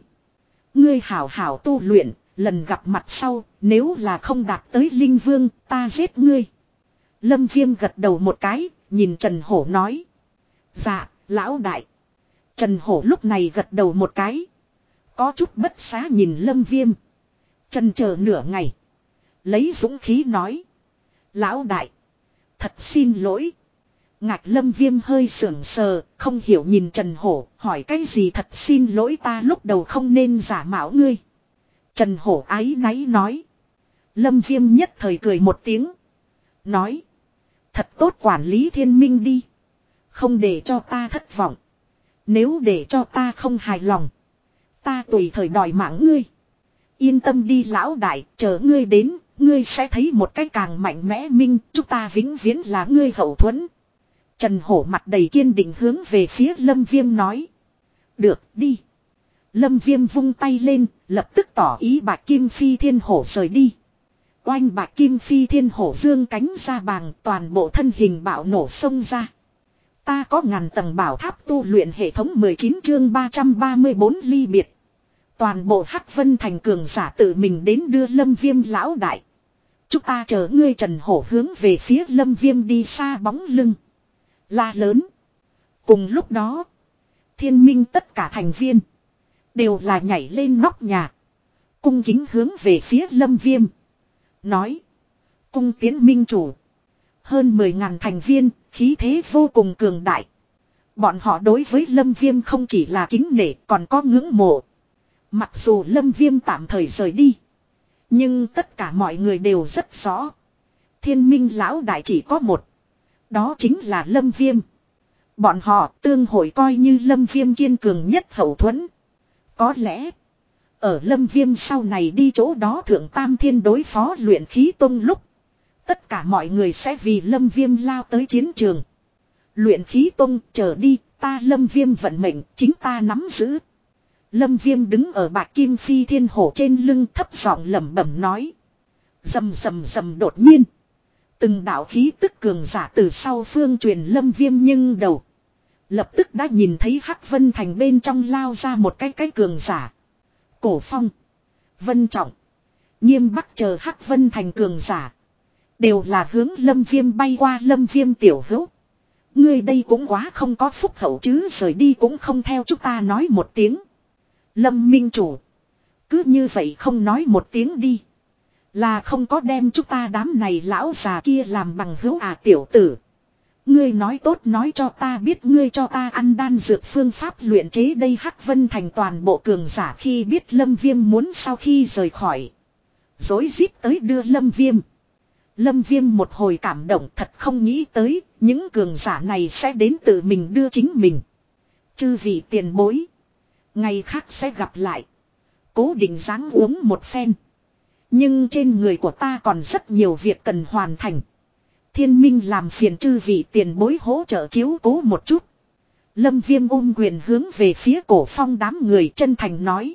Ngươi hảo hảo tu luyện, lần gặp mặt sau, nếu là không đạt tới linh vương, ta giết ngươi. Lâm viêm gật đầu một cái, nhìn Trần Hổ nói. Dạ, lão đại. Trần Hổ lúc này gật đầu một cái. Có chút bất xá nhìn lâm viêm. Chân chờ nửa ngày. Lấy dũng khí nói. Lão đại. Thật xin lỗi. Ngạc lâm viêm hơi sưởng sờ, không hiểu nhìn Trần Hổ, hỏi cái gì thật xin lỗi ta lúc đầu không nên giả mạo ngươi. Trần Hổ ái náy nói. Lâm viêm nhất thời cười một tiếng. Nói. Thật tốt quản lý thiên minh đi. Không để cho ta thất vọng. Nếu để cho ta không hài lòng. Ta tùy thời đòi mạng ngươi. Yên tâm đi lão đại, chờ ngươi đến, ngươi sẽ thấy một cái càng mạnh mẽ minh, chúng ta vĩnh viễn là ngươi hậu thuẫn. Trần Hổ mặt đầy kiên định hướng về phía Lâm Viêm nói. Được, đi. Lâm Viêm vung tay lên, lập tức tỏ ý bạc Kim Phi Thiên Hổ rời đi. Oanh bạc Kim Phi Thiên Hổ dương cánh ra bàng toàn bộ thân hình bạo nổ sông ra. Ta có ngàn tầng bảo tháp tu luyện hệ thống 19 chương 334 ly biệt. Toàn bộ Hắc Vân Thành cường giả tự mình đến đưa Lâm Viêm lão đại. Chúng ta chờ ngươi Trần Hổ hướng về phía Lâm Viêm đi xa bóng lưng. La lớn. Cùng lúc đó. Thiên minh tất cả thành viên. Đều là nhảy lên nóc nhà. Cung kính hướng về phía Lâm Viêm. Nói. Cung tiến minh chủ. Hơn 10.000 thành viên, khí thế vô cùng cường đại. Bọn họ đối với Lâm Viêm không chỉ là kính nể còn có ngưỡng mộ. Mặc dù Lâm Viêm tạm thời rời đi. Nhưng tất cả mọi người đều rất rõ. Thiên minh lão đại chỉ có một. Đó chính là Lâm Viêm. Bọn họ tương hội coi như Lâm Viêm kiên cường nhất hậu thuẫn. Có lẽ. Ở Lâm Viêm sau này đi chỗ đó Thượng Tam Thiên đối phó luyện khí tông lúc. Tất cả mọi người sẽ vì Lâm Viêm lao tới chiến trường. Luyện khí tông trở đi, ta Lâm Viêm vận mệnh, chính ta nắm giữ. Lâm Viêm đứng ở bạc kim phi thiên hổ trên lưng thấp giọng lẩm bẩm nói. Dầm dầm dầm đột nhiên. Từng đạo khí tức cường giả từ sau phương truyền Lâm Viêm nhưng đầu. Lập tức đã nhìn thấy Hắc Vân Thành bên trong lao ra một cái cái cường giả. Cổ phong. Vân trọng. Nghiêm bắc chờ Hắc Vân Thành cường giả. Đều là hướng lâm viêm bay qua lâm viêm tiểu hữu. Ngươi đây cũng quá không có phúc hậu chứ rời đi cũng không theo chúng ta nói một tiếng. Lâm minh chủ. Cứ như vậy không nói một tiếng đi. Là không có đem chúng ta đám này lão già kia làm bằng hữu à tiểu tử. Ngươi nói tốt nói cho ta biết, ngươi cho ta ăn đan dược phương pháp luyện chế đây Hắc Vân thành toàn bộ cường giả khi biết Lâm Viêm muốn sau khi rời khỏi. Dối rít tới đưa Lâm Viêm. Lâm Viêm một hồi cảm động thật không nghĩ tới, những cường giả này sẽ đến tự mình đưa chính mình. Chư vị tiền bối. Ngày khác sẽ gặp lại. Cố định dáng uống một phen. Nhưng trên người của ta còn rất nhiều việc cần hoàn thành. Thiên minh làm phiền chư vị tiền bối hỗ trợ chiếu cố một chút. Lâm viêm ôm quyền hướng về phía cổ phong đám người chân thành nói.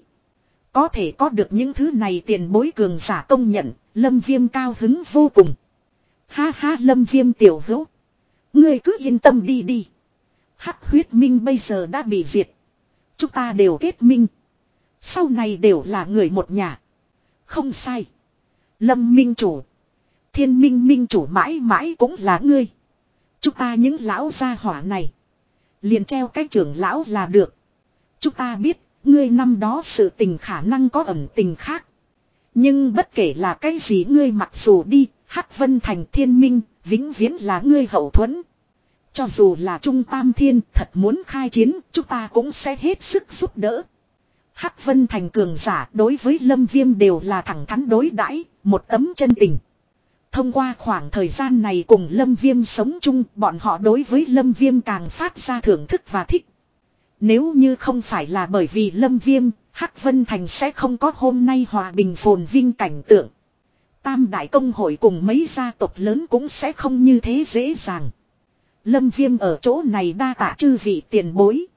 Có thể có được những thứ này tiền bối cường giả công nhận, lâm viêm cao hứng vô cùng. Ha ha lâm viêm tiểu hữu. Ngươi cứ yên tâm đi đi. Hắc huyết minh bây giờ đã bị diệt. Chúng ta đều kết minh. Sau này đều là người một nhà. Không sai. Lâm minh chủ. Thiên minh minh chủ mãi mãi cũng là ngươi. Chúng ta những lão gia hỏa này. Liền treo cái trưởng lão là được. Chúng ta biết, ngươi năm đó sự tình khả năng có ẩn tình khác. Nhưng bất kể là cái gì ngươi mặc dù đi, Hắc Vân Thành thiên minh, vĩnh viễn là ngươi hậu thuẫn. Cho dù là Trung Tam Thiên thật muốn khai chiến, chúng ta cũng sẽ hết sức giúp đỡ. Hắc Vân Thành cường giả đối với Lâm Viêm đều là thẳng thắn đối đãi một tấm chân tình. Thông qua khoảng thời gian này cùng Lâm Viêm sống chung, bọn họ đối với Lâm Viêm càng phát ra thưởng thức và thích. Nếu như không phải là bởi vì Lâm Viêm, Hắc Vân Thành sẽ không có hôm nay hòa bình phồn vinh cảnh tượng. Tam Đại Công hội cùng mấy gia tộc lớn cũng sẽ không như thế dễ dàng. Lâm Viêm ở chỗ này đa tạ chư vị tiền bối.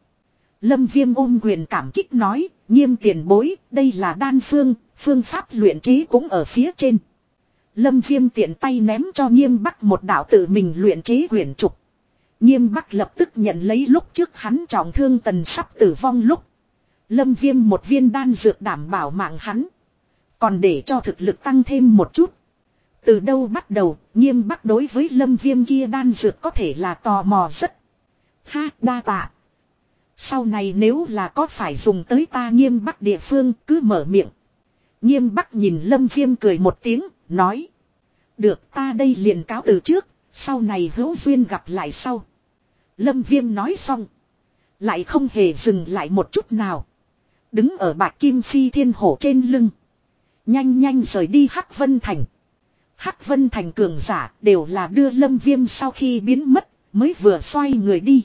Lâm Viêm ôm quyền cảm kích nói, nghiêm tiền bối, đây là đan phương, phương pháp luyện trí cũng ở phía trên. Lâm Viêm tiện tay ném cho nghiêm bắc một đạo tự mình luyện trí quyển trục. Nghiêm bắc lập tức nhận lấy lúc trước hắn trọng thương tần sắp tử vong lúc. Lâm Viêm một viên đan dược đảm bảo mạng hắn. Còn để cho thực lực tăng thêm một chút. Từ đâu bắt đầu, nghiêm bắc đối với lâm viêm kia đan dược có thể là tò mò rất. Ha, đa tạ. Sau này nếu là có phải dùng tới ta nghiêm bắc địa phương cứ mở miệng. Nghiêm bắc nhìn lâm viêm cười một tiếng, nói. Được ta đây liền cáo từ trước, sau này hữu duyên gặp lại sau. Lâm viêm nói xong. Lại không hề dừng lại một chút nào. Đứng ở bạc kim phi thiên hổ trên lưng. Nhanh nhanh rời đi Hắc Vân Thành. Hắc Vân Thành cường giả đều là đưa Lâm Viêm sau khi biến mất mới vừa xoay người đi.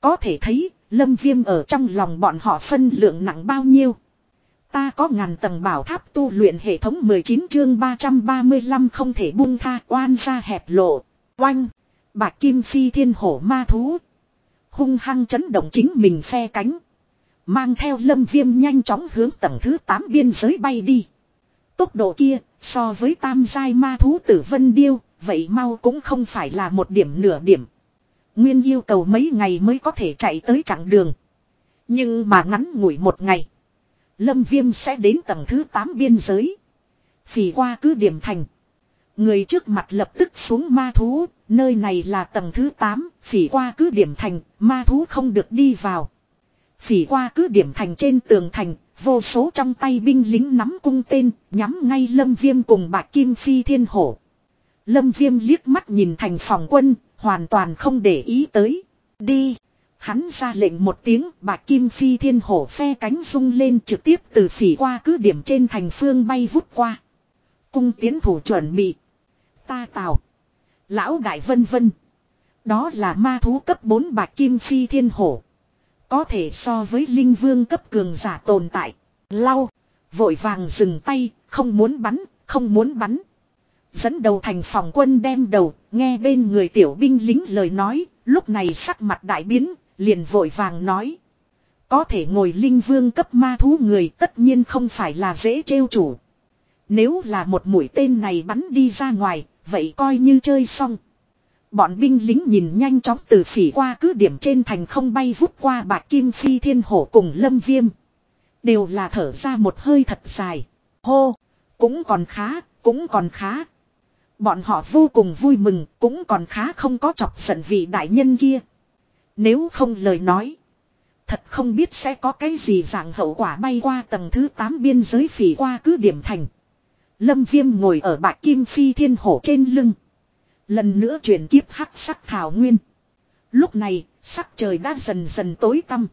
Có thể thấy Lâm Viêm ở trong lòng bọn họ phân lượng nặng bao nhiêu. Ta có ngàn tầng bảo tháp tu luyện hệ thống 19 chương 335 không thể buông tha oan ra hẹp lộ. Oanh! Bạc Kim Phi thiên hổ ma thú. Hung hăng chấn động chính mình phe cánh. Mang theo lâm viêm nhanh chóng hướng tầng thứ 8 biên giới bay đi. Tốc độ kia, so với tam giai ma thú tử vân điêu, vậy mau cũng không phải là một điểm nửa điểm. Nguyên yêu cầu mấy ngày mới có thể chạy tới chặng đường. Nhưng mà ngắn ngủi một ngày. Lâm viêm sẽ đến tầng thứ 8 biên giới. Phỉ qua cứ điểm thành. Người trước mặt lập tức xuống ma thú, nơi này là tầng thứ 8, phỉ qua cứ điểm thành, ma thú không được đi vào. Phỉ qua cứ điểm thành trên tường thành, vô số trong tay binh lính nắm cung tên, nhắm ngay lâm viêm cùng bạc kim phi thiên hổ. Lâm viêm liếc mắt nhìn thành phòng quân, hoàn toàn không để ý tới. Đi! Hắn ra lệnh một tiếng, bạc kim phi thiên hổ phe cánh rung lên trực tiếp từ phỉ qua cứ điểm trên thành phương bay vút qua. Cung tiến thủ chuẩn bị. Ta tào. Lão đại vân vân. Đó là ma thú cấp 4 bạc kim phi thiên hổ. Có thể so với linh vương cấp cường giả tồn tại. Lau. Vội vàng dừng tay. Không muốn bắn. Không muốn bắn. Dẫn đầu thành phòng quân đem đầu. Nghe bên người tiểu binh lính lời nói. Lúc này sắc mặt đại biến. Liền vội vàng nói. Có thể ngồi linh vương cấp ma thú người tất nhiên không phải là dễ trêu chủ. Nếu là một mũi tên này bắn đi ra ngoài, vậy coi như chơi xong. Bọn binh lính nhìn nhanh chóng từ phỉ qua cứ điểm trên thành không bay vút qua bạc kim phi thiên hổ cùng lâm viêm. Đều là thở ra một hơi thật dài. Hô, cũng còn khá, cũng còn khá. Bọn họ vô cùng vui mừng, cũng còn khá không có chọc giận vị đại nhân kia. Nếu không lời nói. Thật không biết sẽ có cái gì dạng hậu quả bay qua tầng thứ 8 biên giới phỉ qua cứ điểm thành. Lâm viêm ngồi ở bạc kim phi thiên hổ trên lưng. Lần nữa chuyển kiếp hắc sắc thảo nguyên. Lúc này, sắc trời đã dần dần tối tăm.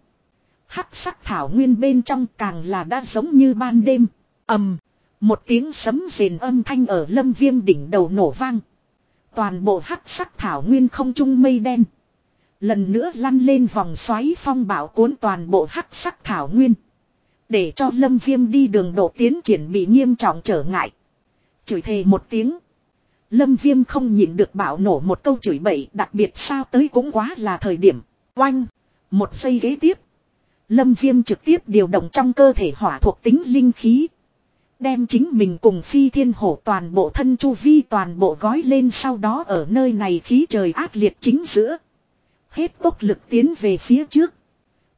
Hắc sắc thảo nguyên bên trong càng là đã giống như ban đêm. ầm một tiếng sấm rền âm thanh ở lâm viêm đỉnh đầu nổ vang. Toàn bộ hắc sắc thảo nguyên không trung mây đen. Lần nữa lăn lên vòng xoáy phong bảo cuốn toàn bộ hắc sắc thảo nguyên. Để cho lâm viêm đi đường độ tiến triển bị nghiêm trọng trở ngại. Chửi thề một tiếng. Lâm viêm không nhìn được bảo nổ một câu chửi bậy, đặc biệt sao tới cũng quá là thời điểm. Oanh. Một giây ghế tiếp. Lâm viêm trực tiếp điều động trong cơ thể hỏa thuộc tính linh khí. Đem chính mình cùng phi thiên hổ toàn bộ thân chu vi toàn bộ gói lên sau đó ở nơi này khí trời ác liệt chính giữa. Hết tốc lực tiến về phía trước.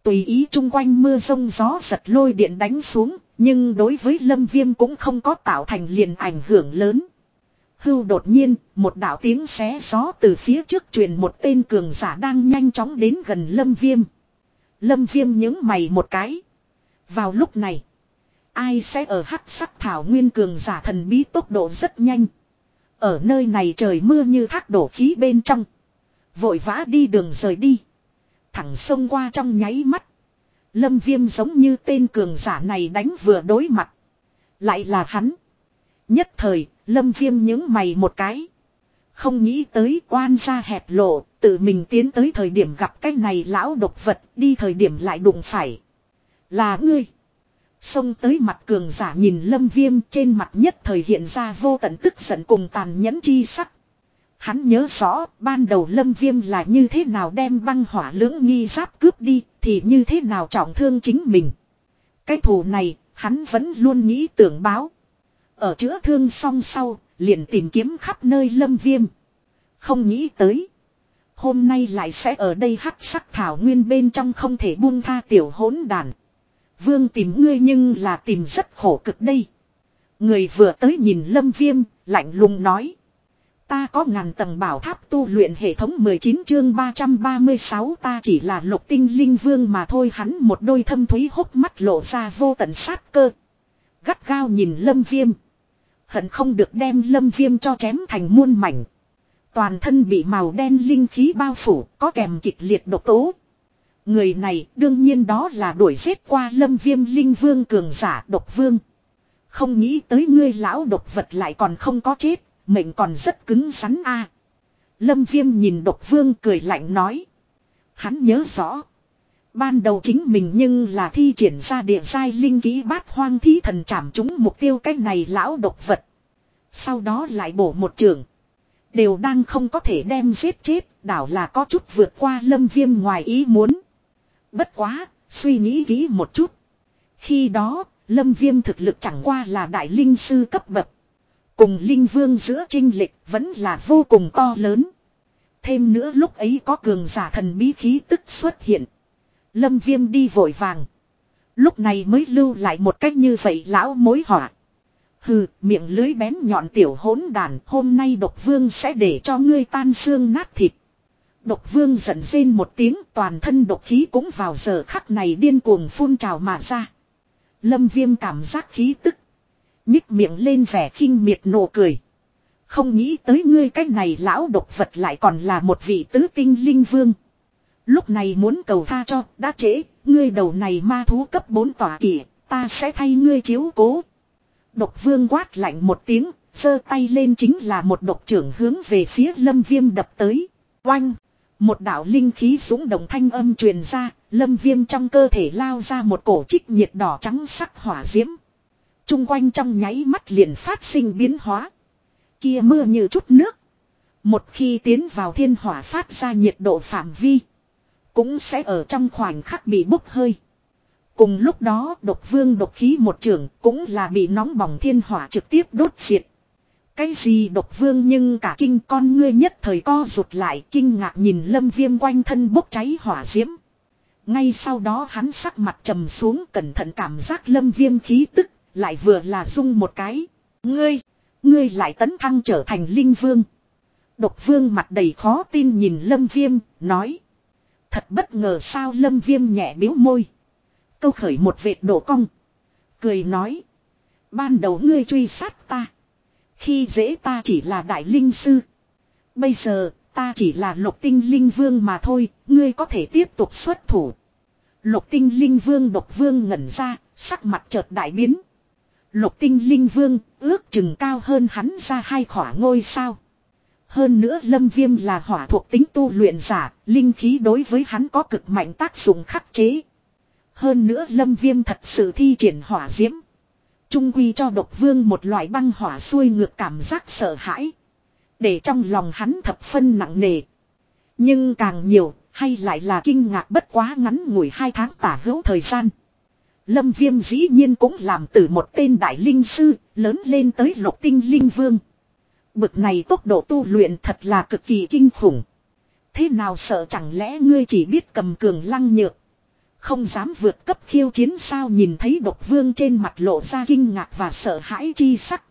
Tùy ý chung quanh mưa sông gió giật lôi điện đánh xuống, nhưng đối với lâm viêm cũng không có tạo thành liền ảnh hưởng lớn. Hưu đột nhiên, một đạo tiếng xé gió từ phía trước truyền một tên cường giả đang nhanh chóng đến gần lâm viêm. Lâm viêm những mày một cái. Vào lúc này, ai sẽ ở hắc sắc thảo nguyên cường giả thần bí tốc độ rất nhanh. Ở nơi này trời mưa như thác đổ khí bên trong. Vội vã đi đường rời đi. Thẳng sông qua trong nháy mắt. Lâm viêm giống như tên cường giả này đánh vừa đối mặt. Lại là hắn. Nhất thời, lâm viêm nhớ mày một cái. Không nghĩ tới oan ra hẹp lộ, tự mình tiến tới thời điểm gặp cái này lão độc vật, đi thời điểm lại đụng phải. Là ngươi. Xông tới mặt cường giả nhìn lâm viêm trên mặt nhất thời hiện ra vô tận tức giận cùng tàn nhẫn chi sắc. Hắn nhớ rõ, ban đầu lâm viêm là như thế nào đem băng hỏa lưỡng nghi giáp cướp đi, thì như thế nào trọng thương chính mình. Cái thù này, hắn vẫn luôn nghĩ tưởng báo. Ở chữa thương xong sau, liền tìm kiếm khắp nơi lâm viêm. Không nghĩ tới. Hôm nay lại sẽ ở đây hắc sắc thảo nguyên bên trong không thể buông tha tiểu hốn đàn. Vương tìm ngươi nhưng là tìm rất khổ cực đây. Người vừa tới nhìn lâm viêm, lạnh lùng nói. Ta có ngàn tầng bảo tháp tu luyện hệ thống 19 chương 336 ta chỉ là lục tinh linh vương mà thôi hắn một đôi thâm thúy hốc mắt lộ ra vô tận sát cơ. Gắt gao nhìn lâm viêm. Hận không được đem lâm viêm cho chém thành muôn mảnh. Toàn thân bị màu đen linh khí bao phủ có kèm kịch liệt độc tố. Người này đương nhiên đó là đuổi giết qua lâm viêm linh vương cường giả độc vương. Không nghĩ tới ngươi lão độc vật lại còn không có chết, mệnh còn rất cứng rắn a Lâm viêm nhìn độc vương cười lạnh nói. Hắn nhớ rõ. Ban đầu chính mình nhưng là thi triển ra địa giai linh ký bát hoang thí thần chạm chúng mục tiêu cái này lão độc vật. Sau đó lại bổ một trường. Đều đang không có thể đem giết chết, đảo là có chút vượt qua lâm viêm ngoài ý muốn. Bất quá, suy nghĩ kỹ một chút. Khi đó, lâm viêm thực lực chẳng qua là đại linh sư cấp bậc. Cùng linh vương giữa trinh lịch vẫn là vô cùng to lớn. Thêm nữa lúc ấy có cường giả thần bí khí tức xuất hiện. Lâm viêm đi vội vàng. Lúc này mới lưu lại một cách như vậy lão mối họa. Hừ, miệng lưới bén nhọn tiểu hỗn đàn, hôm nay độc vương sẽ để cho ngươi tan xương nát thịt. Độc vương giận rên một tiếng, toàn thân độc khí cũng vào giờ khắc này điên cuồng phun trào mà ra. Lâm viêm cảm giác khí tức. Nhích miệng lên vẻ khinh miệt nụ cười. Không nghĩ tới ngươi cách này lão độc vật lại còn là một vị tứ tinh linh vương. Lúc này muốn cầu tha cho, đã trễ, ngươi đầu này ma thú cấp 4 tỏa kỷ, ta sẽ thay ngươi chiếu cố. Độc vương quát lạnh một tiếng, giơ tay lên chính là một độc trưởng hướng về phía lâm viêm đập tới. Oanh! Một đạo linh khí súng đồng thanh âm truyền ra, lâm viêm trong cơ thể lao ra một cổ trích nhiệt đỏ trắng sắc hỏa diễm. Trung quanh trong nháy mắt liền phát sinh biến hóa. Kia mưa như chút nước. Một khi tiến vào thiên hỏa phát ra nhiệt độ phạm vi. Cũng sẽ ở trong khoảnh khắc bị bốc hơi. Cùng lúc đó độc vương độc khí một trường cũng là bị nóng bỏng thiên hỏa trực tiếp đốt diệt. Cái gì độc vương nhưng cả kinh con ngươi nhất thời co rụt lại kinh ngạc nhìn lâm viêm quanh thân bốc cháy hỏa diễm. Ngay sau đó hắn sắc mặt trầm xuống cẩn thận cảm giác lâm viêm khí tức, lại vừa là rung một cái. Ngươi, ngươi lại tấn thăng trở thành linh vương. Độc vương mặt đầy khó tin nhìn lâm viêm, nói. Thật bất ngờ sao lâm viêm nhẹ biếu môi. Câu khởi một vệt đổ cong. Cười nói. Ban đầu ngươi truy sát ta. Khi dễ ta chỉ là đại linh sư. Bây giờ ta chỉ là lục tinh linh vương mà thôi. Ngươi có thể tiếp tục xuất thủ. Lục tinh linh vương độc vương ngẩn ra. Sắc mặt chợt đại biến. Lục tinh linh vương ước chừng cao hơn hắn ra hai khỏa ngôi sao. Hơn nữa lâm viêm là hỏa thuộc tính tu luyện giả, linh khí đối với hắn có cực mạnh tác dụng khắc chế. Hơn nữa lâm viêm thật sự thi triển hỏa diễm. Trung quy cho độc vương một loại băng hỏa xuôi ngược cảm giác sợ hãi. Để trong lòng hắn thập phân nặng nề. Nhưng càng nhiều, hay lại là kinh ngạc bất quá ngắn ngủi hai tháng tả hữu thời gian. Lâm viêm dĩ nhiên cũng làm từ một tên đại linh sư, lớn lên tới lục tinh linh vương. Bực này tốc độ tu luyện thật là cực kỳ kinh khủng. Thế nào sợ chẳng lẽ ngươi chỉ biết cầm cường lăng nhược. Không dám vượt cấp khiêu chiến sao nhìn thấy độc vương trên mặt lộ ra kinh ngạc và sợ hãi chi sắc.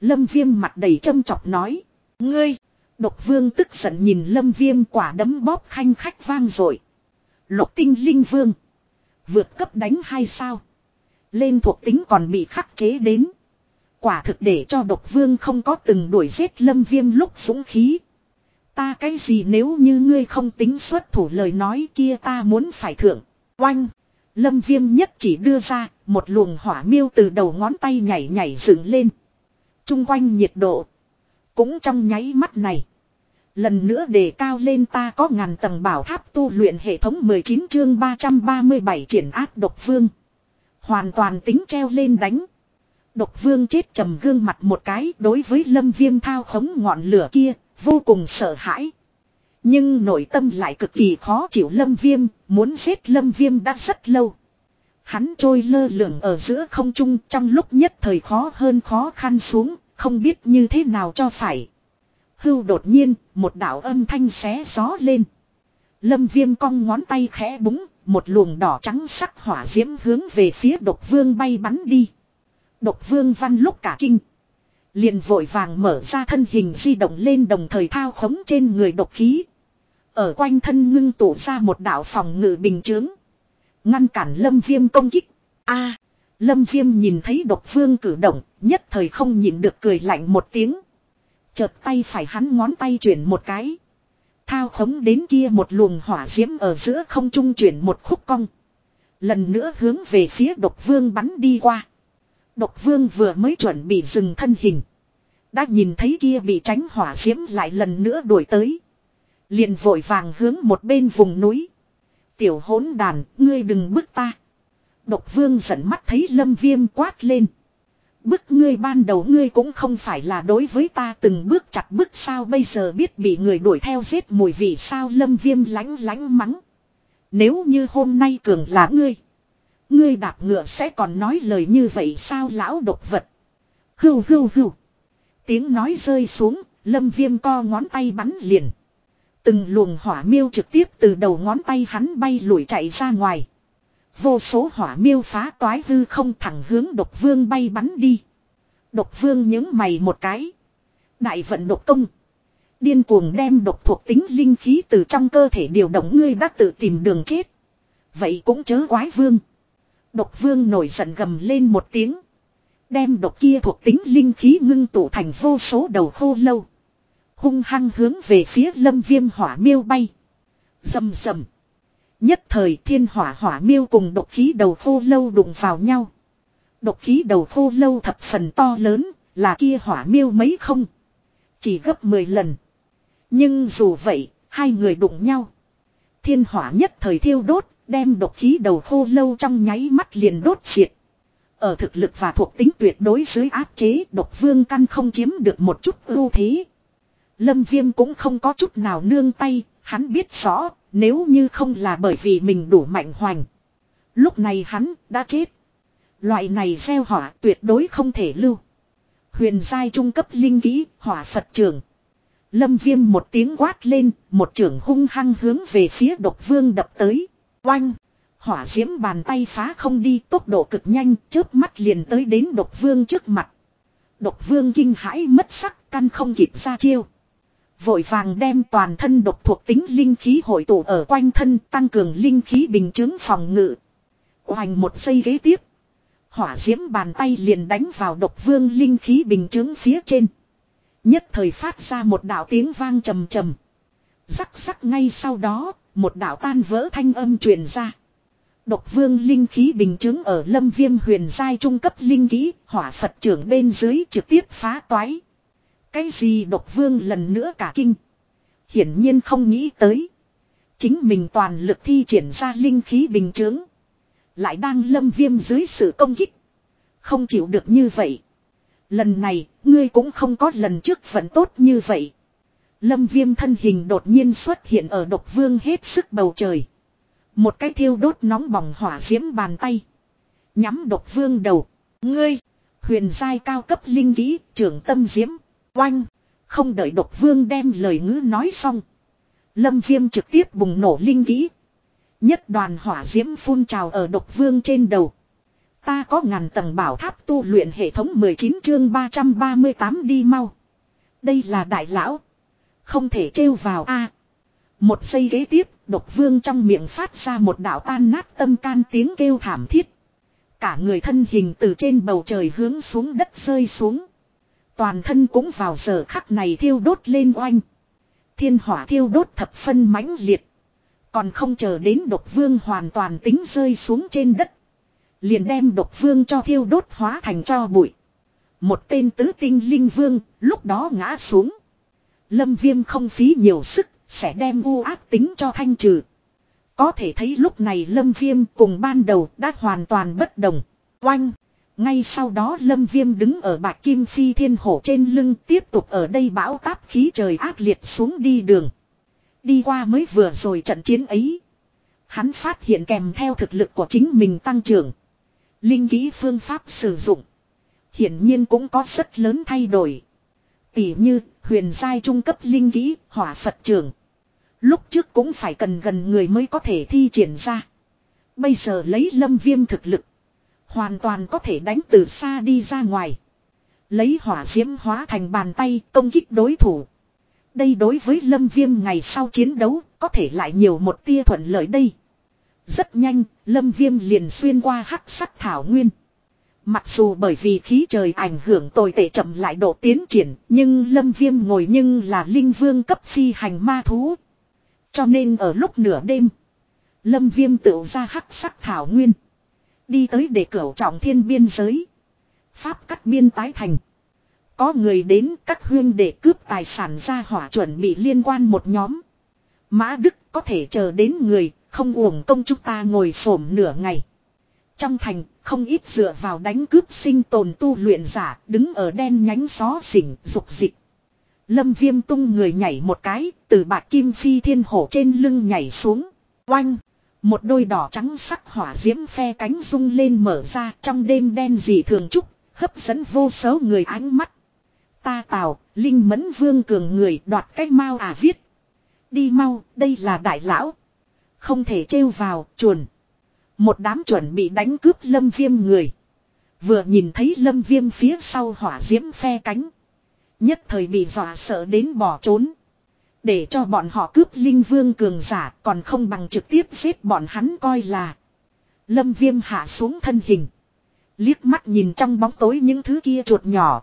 Lâm viêm mặt đầy châm chọc nói. Ngươi! Độc vương tức giận nhìn lâm viêm quả đấm bóp khanh khách vang rồi. Lục tinh linh vương. Vượt cấp đánh hay sao? Lên thuộc tính còn bị khắc chế đến. Quả thực để cho độc vương không có từng đuổi giết lâm viêm lúc súng khí. Ta cái gì nếu như ngươi không tính xuất thủ lời nói kia ta muốn phải thưởng. Oanh! Lâm viêm nhất chỉ đưa ra, một luồng hỏa miêu từ đầu ngón tay nhảy nhảy dựng lên. Trung quanh nhiệt độ. Cũng trong nháy mắt này. Lần nữa đề cao lên ta có ngàn tầng bảo tháp tu luyện hệ thống 19 chương 337 triển áp độc vương. Hoàn toàn tính treo lên đánh. Độc vương chết trầm gương mặt một cái đối với lâm viêm thao khống ngọn lửa kia, vô cùng sợ hãi. Nhưng nội tâm lại cực kỳ khó chịu lâm viêm, muốn giết lâm viêm đã rất lâu. Hắn trôi lơ lửng ở giữa không trung trong lúc nhất thời khó hơn khó khăn xuống, không biết như thế nào cho phải. Hưu đột nhiên, một đạo âm thanh xé gió lên. Lâm viêm cong ngón tay khẽ búng, một luồng đỏ trắng sắc hỏa diễm hướng về phía độc vương bay bắn đi. Độc vương văn lúc cả kinh. Liền vội vàng mở ra thân hình di động lên đồng thời thao khống trên người độc khí. Ở quanh thân ngưng tụ ra một đạo phòng ngự bình chướng. Ngăn cản lâm viêm công kích. a lâm viêm nhìn thấy độc vương cử động, nhất thời không nhịn được cười lạnh một tiếng. Chợt tay phải hắn ngón tay chuyển một cái. Thao khống đến kia một luồng hỏa diễm ở giữa không trung chuyển một khúc cong. Lần nữa hướng về phía độc vương bắn đi qua. Độc vương vừa mới chuẩn bị dừng thân hình. Đã nhìn thấy kia bị tránh hỏa diễm lại lần nữa đuổi tới. Liền vội vàng hướng một bên vùng núi. Tiểu hỗn đàn, ngươi đừng bức ta. Độc vương giận mắt thấy lâm viêm quát lên. Bức ngươi ban đầu ngươi cũng không phải là đối với ta từng bước chặt bức sao bây giờ biết bị người đuổi theo giết mùi vị sao lâm viêm lánh lánh mắng. Nếu như hôm nay cường là ngươi. Ngươi đạp ngựa sẽ còn nói lời như vậy sao lão độc vật. Hưu hưu hưu. Tiếng nói rơi xuống, lâm viêm co ngón tay bắn liền. Từng luồng hỏa miêu trực tiếp từ đầu ngón tay hắn bay lùi chạy ra ngoài. Vô số hỏa miêu phá toái hư không thẳng hướng độc vương bay bắn đi. Độc vương những mày một cái. Đại vận độc công. Điên cuồng đem độc thuộc tính linh khí từ trong cơ thể điều động ngươi đã tự tìm đường chết. Vậy cũng chớ quái vương. Độc vương nổi giận gầm lên một tiếng. Đem độc kia thuộc tính linh khí ngưng tụ thành vô số đầu khô lâu. Hung hăng hướng về phía lâm viêm hỏa miêu bay. Dầm dầm. Nhất thời thiên hỏa hỏa miêu cùng độc khí đầu khô lâu đụng vào nhau. Độc khí đầu khô lâu thập phần to lớn, là kia hỏa miêu mấy không. Chỉ gấp 10 lần. Nhưng dù vậy, hai người đụng nhau. Thiên hỏa nhất thời thiêu đốt, đem độc khí đầu khô lâu trong nháy mắt liền đốt diệt. Ở thực lực và thuộc tính tuyệt đối dưới áp chế độc vương căn không chiếm được một chút ưu thế. Lâm viêm cũng không có chút nào nương tay, hắn biết rõ, nếu như không là bởi vì mình đủ mạnh hoành. Lúc này hắn đã chết. Loại này gieo hỏa tuyệt đối không thể lưu. Huyền giai trung cấp linh kỹ, hỏa Phật trưởng. Lâm viêm một tiếng quát lên, một trường hung hăng hướng về phía độc vương đập tới. Oanh! Hỏa diễm bàn tay phá không đi tốc độ cực nhanh, chớp mắt liền tới đến độc vương trước mặt. Độc vương kinh hãi mất sắc, căn không kịp ra chiêu. Vội vàng đem toàn thân độc thuộc tính linh khí hội tụ ở quanh thân tăng cường linh khí bình chứng phòng ngự. Hoành một giây ghế tiếp. Hỏa diễm bàn tay liền đánh vào độc vương linh khí bình chứng phía trên. Nhất thời phát ra một đạo tiếng vang trầm trầm. Rắc rắc ngay sau đó, một đạo tan vỡ thanh âm truyền ra. Độc vương linh khí bình chứng ở lâm viêm huyền giai trung cấp linh khí, hỏa Phật trưởng bên dưới trực tiếp phá toái. Cái gì độc vương lần nữa cả kinh. Hiển nhiên không nghĩ tới. Chính mình toàn lực thi triển ra linh khí bình chướng. Lại đang lâm viêm dưới sự công kích. Không chịu được như vậy. Lần này, ngươi cũng không có lần trước vẫn tốt như vậy. Lâm viêm thân hình đột nhiên xuất hiện ở độc vương hết sức bầu trời. Một cái thiêu đốt nóng bỏng hỏa diễm bàn tay. Nhắm độc vương đầu. Ngươi, huyền giai cao cấp linh kỹ, trưởng tâm diễm. Oanh, không đợi độc vương đem lời ngữ nói xong. Lâm viêm trực tiếp bùng nổ linh kỹ. Nhất đoàn hỏa diễm phun trào ở độc vương trên đầu. Ta có ngàn tầng bảo tháp tu luyện hệ thống 19 chương 338 đi mau. Đây là đại lão. Không thể trêu vào a Một giây ghế tiếp, độc vương trong miệng phát ra một đạo tan nát tâm can tiếng kêu thảm thiết. Cả người thân hình từ trên bầu trời hướng xuống đất rơi xuống. Toàn thân cũng vào giờ khắc này thiêu đốt lên oanh. Thiên hỏa thiêu đốt thập phân mãnh liệt. Còn không chờ đến độc vương hoàn toàn tính rơi xuống trên đất. Liền đem độc vương cho thiêu đốt hóa thành cho bụi. Một tên tứ tinh linh vương, lúc đó ngã xuống. Lâm viêm không phí nhiều sức, sẽ đem u ác tính cho thanh trừ. Có thể thấy lúc này lâm viêm cùng ban đầu đã hoàn toàn bất đồng. Oanh! Ngay sau đó lâm viêm đứng ở bạc kim phi thiên hổ trên lưng tiếp tục ở đây bão táp khí trời ác liệt xuống đi đường. Đi qua mới vừa rồi trận chiến ấy. Hắn phát hiện kèm theo thực lực của chính mình tăng trưởng. Linh kỹ phương pháp sử dụng. Hiển nhiên cũng có rất lớn thay đổi. Tỉ như, huyền giai trung cấp linh kỹ, hỏa Phật trưởng. Lúc trước cũng phải cần gần người mới có thể thi triển ra. Bây giờ lấy lâm viêm thực lực. Hoàn toàn có thể đánh từ xa đi ra ngoài. Lấy hỏa diễm hóa thành bàn tay công kích đối thủ. Đây đối với lâm viêm ngày sau chiến đấu có thể lại nhiều một tia thuận lợi đây. Rất nhanh, lâm viêm liền xuyên qua hắc sắc thảo nguyên. Mặc dù bởi vì khí trời ảnh hưởng tồi tệ chậm lại độ tiến triển, nhưng lâm viêm ngồi nhưng là linh vương cấp phi hành ma thú. Cho nên ở lúc nửa đêm, lâm viêm tự ra hắc sắc thảo nguyên. Đi tới để cửa trọng thiên biên giới. Pháp cắt biên tái thành. Có người đến các huyên để cướp tài sản ra hỏa chuẩn bị liên quan một nhóm. Mã Đức có thể chờ đến người, không uổng công chúng ta ngồi xổm nửa ngày. Trong thành, không ít dựa vào đánh cướp sinh tồn tu luyện giả, đứng ở đen nhánh xó xỉnh, dục dịch. Lâm viêm tung người nhảy một cái, từ bạc kim phi thiên hổ trên lưng nhảy xuống. Oanh! Một đôi đỏ trắng sắc hỏa diễm phe cánh rung lên mở ra trong đêm đen dị thường trúc, hấp dẫn vô số người ánh mắt. Ta tào, Linh Mẫn Vương cường người đoạt cái mau à viết. Đi mau, đây là đại lão. Không thể trêu vào, chuồn. Một đám chuẩn bị đánh cướp lâm viêm người. Vừa nhìn thấy lâm viêm phía sau hỏa diễm phe cánh. Nhất thời bị dọa sợ đến bỏ trốn. Để cho bọn họ cướp linh vương cường giả còn không bằng trực tiếp giết bọn hắn coi là. Lâm viêm hạ xuống thân hình. Liếc mắt nhìn trong bóng tối những thứ kia chuột nhỏ.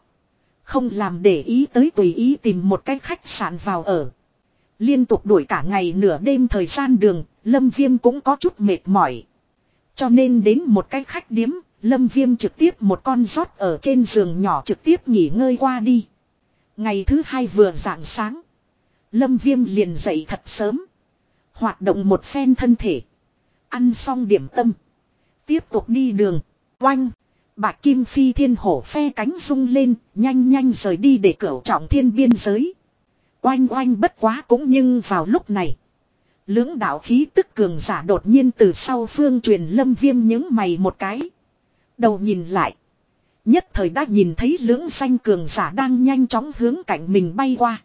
Không làm để ý tới tùy ý tìm một cái khách sạn vào ở. Liên tục đuổi cả ngày nửa đêm thời gian đường, Lâm Viêm cũng có chút mệt mỏi. Cho nên đến một cái khách điếm, Lâm Viêm trực tiếp một con rót ở trên giường nhỏ trực tiếp nghỉ ngơi qua đi. Ngày thứ hai vừa rạng sáng. Lâm Viêm liền dậy thật sớm. Hoạt động một phen thân thể. Ăn xong điểm tâm. Tiếp tục đi đường. Oanh. Bạc Kim Phi thiên hổ phe cánh rung lên, nhanh nhanh rời đi để cửu trọng thiên biên giới. Oanh oanh bất quá cũng nhưng vào lúc này. Lưỡng đạo khí tức cường giả đột nhiên từ sau phương truyền lâm viêm những mày một cái. Đầu nhìn lại. Nhất thời đã nhìn thấy lưỡng xanh cường giả đang nhanh chóng hướng cạnh mình bay qua.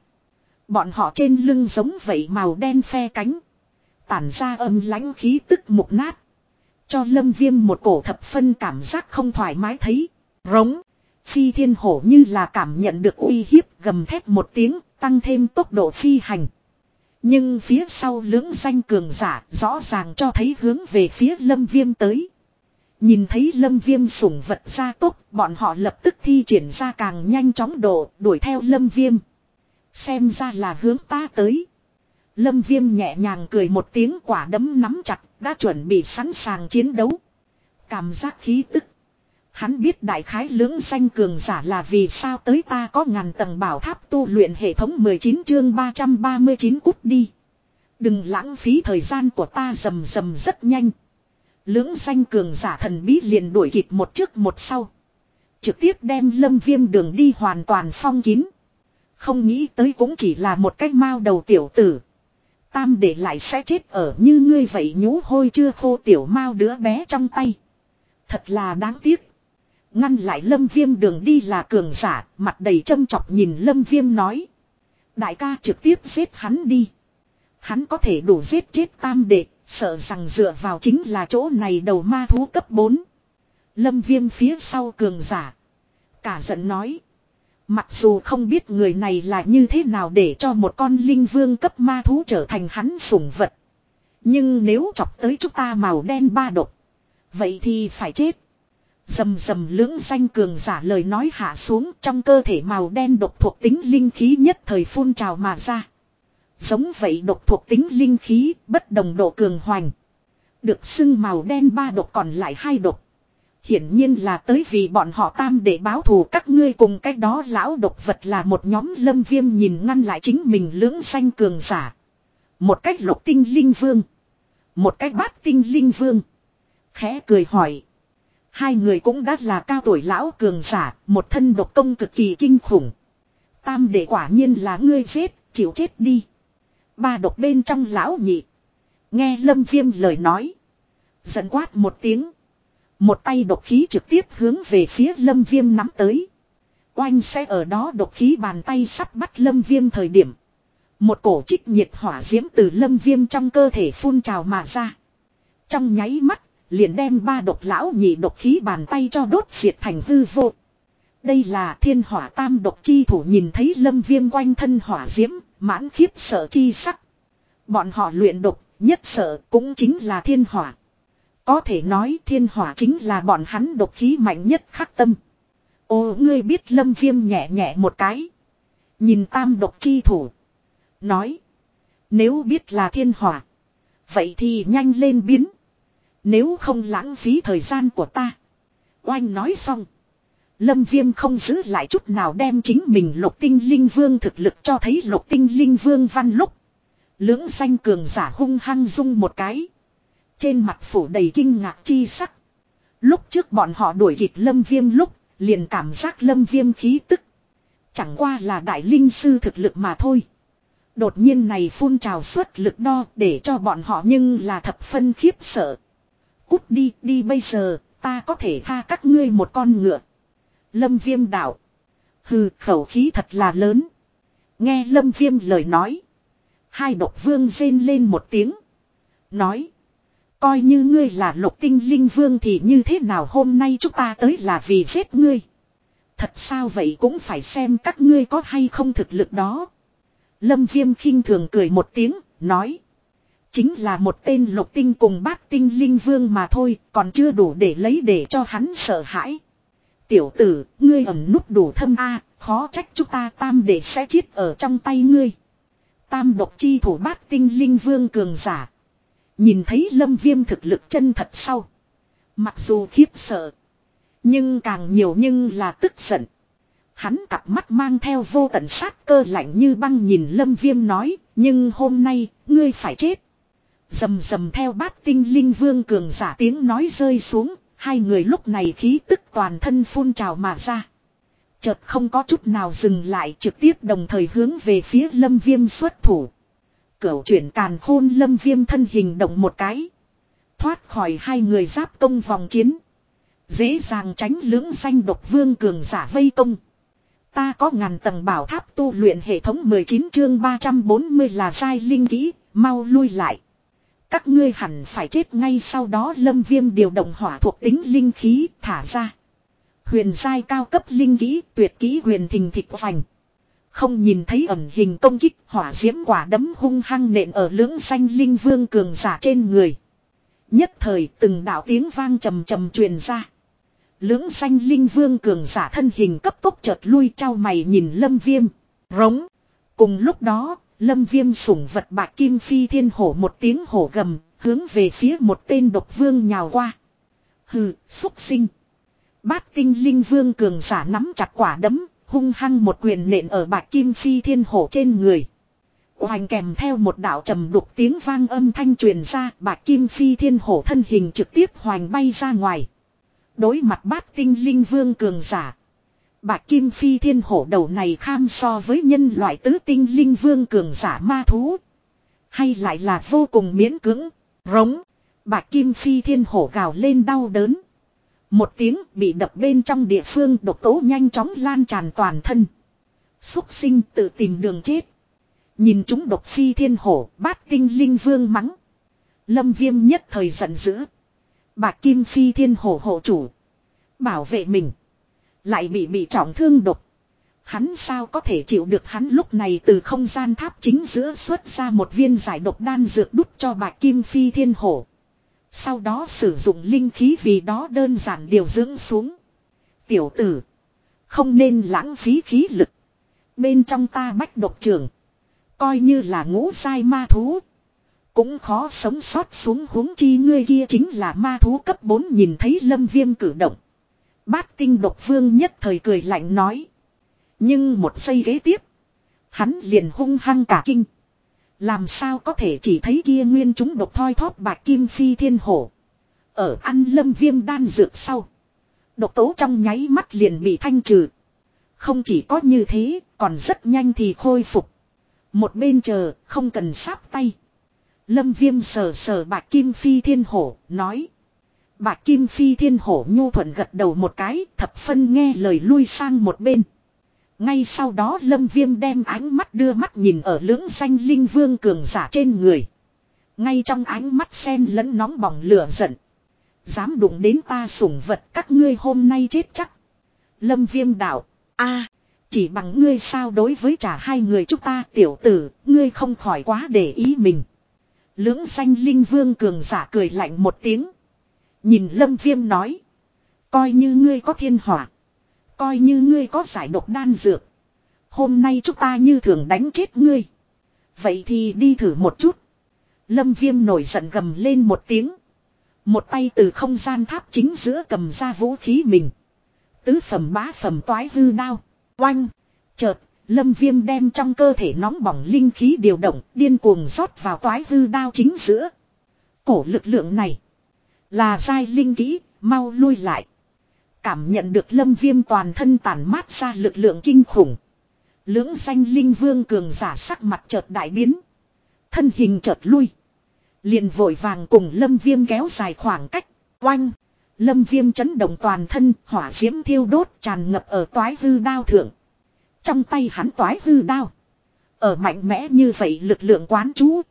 Bọn họ trên lưng giống vậy màu đen phe cánh. Tản ra âm lãnh khí tức mục nát. Cho lâm viêm một cổ thập phân cảm giác không thoải mái thấy. Rống. Phi thiên hổ như là cảm nhận được uy hiếp gầm thét một tiếng tăng thêm tốc độ phi hành. Nhưng phía sau lưỡng danh cường giả rõ ràng cho thấy hướng về phía lâm viêm tới. Nhìn thấy lâm viêm sủng vật ra tốt, bọn họ lập tức thi triển ra càng nhanh chóng độ, đuổi theo lâm viêm. Xem ra là hướng ta tới. Lâm viêm nhẹ nhàng cười một tiếng quả đấm nắm chặt, đã chuẩn bị sẵn sàng chiến đấu. Cảm giác khí tức. Hắn biết đại khái lưỡng danh cường giả là vì sao tới ta có ngàn tầng bảo tháp tu luyện hệ thống 19 chương 339 cút đi. Đừng lãng phí thời gian của ta rầm rầm rất nhanh. Lưỡng danh cường giả thần bí liền đuổi kịp một trước một sau. Trực tiếp đem lâm viêm đường đi hoàn toàn phong kín. Không nghĩ tới cũng chỉ là một cái mao đầu tiểu tử. Tam để lại sẽ chết ở như ngươi vậy nhú hôi chưa khô tiểu mao đứa bé trong tay. Thật là đáng tiếc. Ngăn lại lâm viêm đường đi là cường giả, mặt đầy châm chọc nhìn lâm viêm nói. Đại ca trực tiếp giết hắn đi. Hắn có thể đủ giết chết tam đệ, sợ rằng dựa vào chính là chỗ này đầu ma thú cấp 4. Lâm viêm phía sau cường giả. Cả giận nói. Mặc dù không biết người này là như thế nào để cho một con linh vương cấp ma thú trở thành hắn sủng vật. Nhưng nếu chọc tới chúng ta màu đen ba độc. Vậy thì phải chết. Dầm dầm lưỡng danh cường giả lời nói hạ xuống trong cơ thể màu đen độc thuộc tính linh khí nhất thời phun trào mà ra. Giống vậy độc thuộc tính linh khí bất đồng độ cường hoành. Được xưng màu đen ba độc còn lại hai độc. Hiển nhiên là tới vì bọn họ tam để báo thù các ngươi cùng cách đó lão độc vật là một nhóm lâm viêm nhìn ngăn lại chính mình lưỡng xanh cường giả. Một cách lục tinh linh vương. Một cách bát tinh linh vương. Khẽ cười hỏi. Hai người cũng đã là cao tuổi lão cường giả, một thân độc công cực kỳ kinh khủng. Tam để quả nhiên là ngươi chết, chịu chết đi. Ba độc bên trong lão nhị. Nghe lâm viêm lời nói. Giận quát một tiếng. Một tay độc khí trực tiếp hướng về phía lâm viêm nắm tới. Oanh sẽ ở đó độc khí bàn tay sắp bắt lâm viêm thời điểm. Một cổ trích nhiệt hỏa diễm từ lâm viêm trong cơ thể phun trào mà ra. Trong nháy mắt, liền đem ba độc lão nhị độc khí bàn tay cho đốt diệt thành hư vô. Đây là thiên hỏa tam độc chi thủ nhìn thấy lâm viêm quanh thân hỏa diễm, mãn khiếp sợ chi sắc. Bọn họ luyện độc, nhất sợ cũng chính là thiên hỏa. Có thể nói thiên hỏa chính là bọn hắn độc khí mạnh nhất khắc tâm. Ô, ngươi biết lâm viêm nhẹ nhẹ một cái. Nhìn tam độc chi thủ. Nói. Nếu biết là thiên hỏa. Vậy thì nhanh lên biến. Nếu không lãng phí thời gian của ta. Oanh nói xong. Lâm viêm không giữ lại chút nào đem chính mình lục tinh linh vương thực lực cho thấy lục tinh linh vương văn lúc. Lưỡng xanh cường giả hung hăng dung một cái. Trên mặt phủ đầy kinh ngạc chi sắc. Lúc trước bọn họ đuổi kịp lâm viêm lúc, liền cảm giác lâm viêm khí tức. Chẳng qua là đại linh sư thực lực mà thôi. Đột nhiên này phun trào suất lực đo để cho bọn họ nhưng là thập phân khiếp sợ. Cút đi, đi bây giờ, ta có thể tha các ngươi một con ngựa. Lâm viêm đạo. Hừ, khẩu khí thật là lớn. Nghe lâm viêm lời nói. Hai độc vương rên lên một tiếng. Nói. Coi như ngươi là lục tinh linh vương thì như thế nào hôm nay chúng ta tới là vì giết ngươi. Thật sao vậy cũng phải xem các ngươi có hay không thực lực đó. Lâm viêm khinh thường cười một tiếng, nói. Chính là một tên lục tinh cùng bát tinh linh vương mà thôi, còn chưa đủ để lấy để cho hắn sợ hãi. Tiểu tử, ngươi ẩn nút đủ thâm a khó trách chúng ta tam để sẽ chết ở trong tay ngươi. Tam độc chi thủ bát tinh linh vương cường giả. Nhìn thấy lâm viêm thực lực chân thật sau. Mặc dù khiếp sợ. Nhưng càng nhiều nhưng là tức giận. Hắn cặp mắt mang theo vô tận sát cơ lạnh như băng nhìn lâm viêm nói. Nhưng hôm nay, ngươi phải chết. Dầm dầm theo bát tinh linh vương cường giả tiếng nói rơi xuống. Hai người lúc này khí tức toàn thân phun trào mà ra. Chợt không có chút nào dừng lại trực tiếp đồng thời hướng về phía lâm viêm xuất thủ. Cửu chuyển càn khôn lâm viêm thân hình động một cái. Thoát khỏi hai người giáp công vòng chiến. Dễ dàng tránh lưỡng danh độc vương cường giả vây công. Ta có ngàn tầng bảo tháp tu luyện hệ thống 19 chương 340 là sai linh kỹ, mau lui lại. Các ngươi hẳn phải chết ngay sau đó lâm viêm điều động hỏa thuộc tính linh khí thả ra. Huyền giai cao cấp linh kỹ tuyệt kỹ huyền thình thịt vành. Không nhìn thấy ẩn hình công kích hỏa diễm quả đấm hung hăng nện ở lưỡng xanh linh vương cường giả trên người. Nhất thời từng đạo tiếng vang trầm trầm truyền ra. Lưỡng xanh linh vương cường giả thân hình cấp tốc chợt lui trao mày nhìn lâm viêm. Rống. Cùng lúc đó, lâm viêm sủng vật bạc kim phi thiên hổ một tiếng hổ gầm, hướng về phía một tên độc vương nhào qua. Hừ, xúc sinh. Bát tinh linh vương cường giả nắm chặt quả đấm, hung hăng một quyền nện ở bạc kim phi thiên hổ trên người. Hoành kèm theo một đạo trầm đục tiếng vang âm thanh truyền ra, bạc kim phi thiên hổ thân hình trực tiếp hoành bay ra ngoài. Đối mặt bát tinh linh vương cường giả. Bạc kim phi thiên hổ đầu này kham so với nhân loại tứ tinh linh vương cường giả ma thú. Hay lại là vô cùng miễn cưỡng, rống. Bạc kim phi thiên hổ gào lên đau đớn. Một tiếng bị đập bên trong địa phương độc tố nhanh chóng lan tràn toàn thân. Xúc sinh tự tìm đường chết. Nhìn chúng độc phi thiên hổ, bát tinh linh vương mắng. Lâm viêm nhất thời giận dữ. Bạc kim phi thiên hổ hộ chủ. Bảo vệ mình. Lại bị bị trọng thương độc. Hắn sao có thể chịu được hắn lúc này từ không gian tháp chính giữa xuất ra một viên giải độc đan dược đút cho bạc kim phi thiên hổ. Sau đó sử dụng linh khí vì đó đơn giản điều dưỡng xuống. Tiểu tử. Không nên lãng phí khí lực. Bên trong ta bách độc trường. Coi như là ngũ sai ma thú. Cũng khó sống sót xuống huống chi ngươi kia chính là ma thú cấp 4 nhìn thấy lâm viêm cử động. Bát tinh độc vương nhất thời cười lạnh nói. Nhưng một giây ghế tiếp. Hắn liền hung hăng cả kinh. Làm sao có thể chỉ thấy kia nguyên chúng độc thoi thóp bạc kim phi thiên hổ. Ở ăn lâm viêm đan dược sau. Độc tố trong nháy mắt liền bị thanh trừ. Không chỉ có như thế, còn rất nhanh thì khôi phục. Một bên chờ, không cần sáp tay. Lâm viêm sờ sờ bạc kim phi thiên hổ, nói. Bạc kim phi thiên hổ nhu thuận gật đầu một cái, thập phân nghe lời lui sang một bên. Ngay sau đó lâm viêm đem ánh mắt đưa mắt nhìn ở lưỡng xanh linh vương cường giả trên người. Ngay trong ánh mắt sen lẫn nóng bỏng lửa giận. Dám đụng đến ta sủng vật các ngươi hôm nay chết chắc. Lâm viêm đạo. a chỉ bằng ngươi sao đối với trả hai người chúng ta tiểu tử, ngươi không khỏi quá để ý mình. Lưỡng xanh linh vương cường giả cười lạnh một tiếng. Nhìn lâm viêm nói. Coi như ngươi có thiên hỏa. Coi như ngươi có giải độc đan dược. Hôm nay chúng ta như thường đánh chết ngươi. Vậy thì đi thử một chút. Lâm viêm nổi giận gầm lên một tiếng. Một tay từ không gian tháp chính giữa cầm ra vũ khí mình. Tứ phẩm bá phẩm toái hư đao. Oanh. Chợt. Lâm viêm đem trong cơ thể nóng bỏng linh khí điều động, điên cuồng rót vào toái hư đao chính giữa. Cổ lực lượng này. Là dai linh kỹ. Mau lui lại. Cảm nhận được lâm viêm toàn thân tàn mát ra lực lượng kinh khủng. Lưỡng danh linh vương cường giả sắc mặt chợt đại biến. Thân hình chợt lui. Liền vội vàng cùng lâm viêm kéo dài khoảng cách. Oanh. Lâm viêm chấn động toàn thân, hỏa diễm thiêu đốt tràn ngập ở toái hư đao thượng. Trong tay hắn toái hư đao. Ở mạnh mẽ như vậy lực lượng quán chú.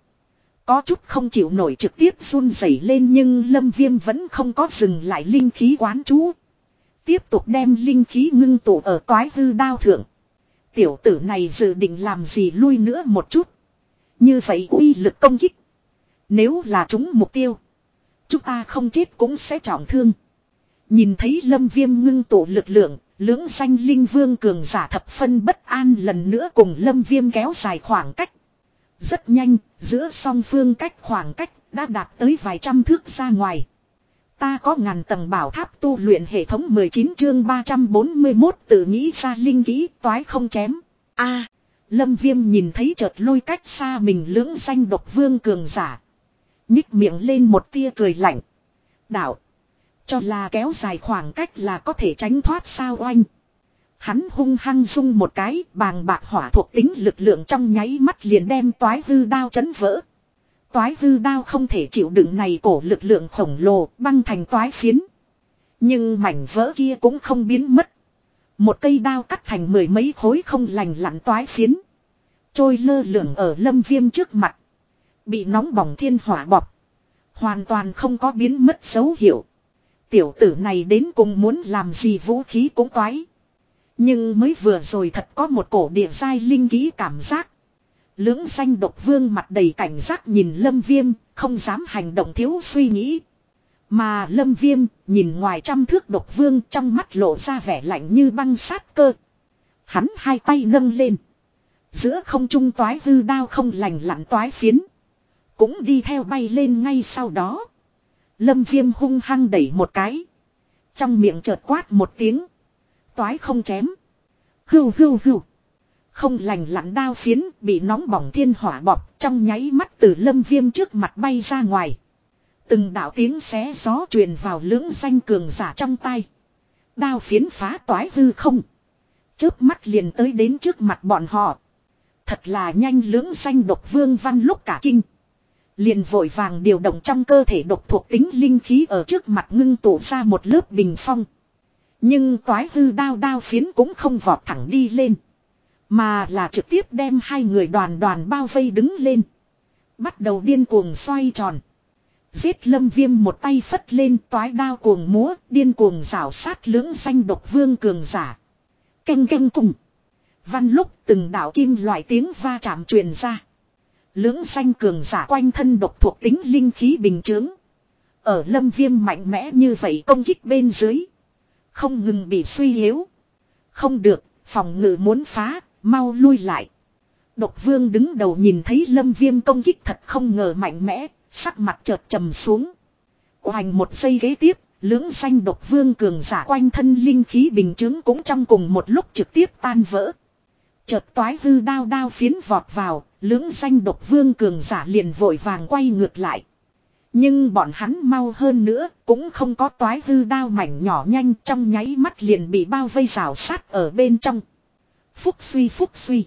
Có chút không chịu nổi trực tiếp run rẩy lên nhưng lâm viêm vẫn không có dừng lại linh khí quán chú. Tiếp tục đem linh khí ngưng tụ ở toái hư đao thượng. Tiểu tử này dự định làm gì lui nữa một chút. Như vậy uy lực công kích. Nếu là chúng mục tiêu. Chúng ta không chết cũng sẽ trọng thương. Nhìn thấy lâm viêm ngưng tụ lực lượng. Lưỡng danh linh vương cường giả thập phân bất an lần nữa cùng lâm viêm kéo dài khoảng cách. Rất nhanh, giữa song phương cách khoảng cách đã đạt tới vài trăm thước ra ngoài. Ta có ngàn tầng bảo tháp tu luyện hệ thống 19 chương 341 tự nghĩ ra linh kỹ, toái không chém. a, Lâm Viêm nhìn thấy chợt lôi cách xa mình lưỡng xanh độc vương cường giả. Nhích miệng lên một tia cười lạnh. Đạo. Cho là kéo dài khoảng cách là có thể tránh thoát sao oanh. Hắn hung hăng dung một cái, bàng bạc hỏa thuộc tính lực lượng trong nháy mắt liền đem toái hư đao chấn vỡ. Toái hư đao không thể chịu đựng này cổ lực lượng khổng lồ băng thành toái phiến. Nhưng mảnh vỡ kia cũng không biến mất. Một cây đao cắt thành mười mấy khối không lành lặn toái phiến. Trôi lơ lửng ở lâm viêm trước mặt. Bị nóng bỏng thiên hỏa bọc. Hoàn toàn không có biến mất dấu hiệu. Tiểu tử này đến cùng muốn làm gì vũ khí cũng toái. Nhưng mới vừa rồi thật có một cổ địa giai linh ký cảm giác. Lưỡng danh độc vương mặt đầy cảnh giác nhìn lâm viêm, không dám hành động thiếu suy nghĩ. Mà lâm viêm, nhìn ngoài trăm thước độc vương trong mắt lộ ra vẻ lạnh như băng sát cơ. Hắn hai tay nâng lên. Giữa không trung toái hư đao không lành lặn toái phiến. Cũng đi theo bay lên ngay sau đó. Lâm viêm hung hăng đẩy một cái. Trong miệng chợt quát một tiếng. Toái không chém. Hưu hưu hưu. Không lành lặn đao phiến, bị nóng bỏng thiên hỏa bọc trong nháy mắt từ lâm viêm trước mặt bay ra ngoài. Từng đạo tiếng xé gió truyền vào lưỡng danh cường giả trong tay. Đao phiến phá toái hư không. trước mắt liền tới đến trước mặt bọn họ. Thật là nhanh lưỡng danh độc vương văn lúc cả kinh. Liền vội vàng điều động trong cơ thể độc thuộc tính linh khí ở trước mặt ngưng tụ ra một lớp bình phong. Nhưng toái hư đao đao phiến cũng không vọt thẳng đi lên. Mà là trực tiếp đem hai người đoàn đoàn bao vây đứng lên. Bắt đầu điên cuồng xoay tròn. Giết lâm viêm một tay phất lên toái đao cuồng múa, điên cuồng rảo sát lưỡng xanh độc vương cường giả. Canh canh cùng. Văn lúc từng đạo kim loại tiếng va chạm truyền ra. Lưỡng xanh cường giả quanh thân độc thuộc tính linh khí bình chướng. Ở lâm viêm mạnh mẽ như vậy công kích bên dưới. Không ngừng bị suy yếu. Không được, phòng ngự muốn phá, mau lui lại. Độc vương đứng đầu nhìn thấy lâm viêm công kích thật không ngờ mạnh mẽ, sắc mặt chợt trầm xuống. Hoành một giây ghế tiếp, lưỡng xanh độc vương cường giả quanh thân linh khí bình chứng cũng trong cùng một lúc trực tiếp tan vỡ. Chợt toái hư đao đao phiến vọt vào, lưỡng xanh độc vương cường giả liền vội vàng quay ngược lại. Nhưng bọn hắn mau hơn nữa, cũng không có toái hư đao mảnh nhỏ nhanh trong nháy mắt liền bị bao vây rào sát ở bên trong. Phúc suy phúc suy.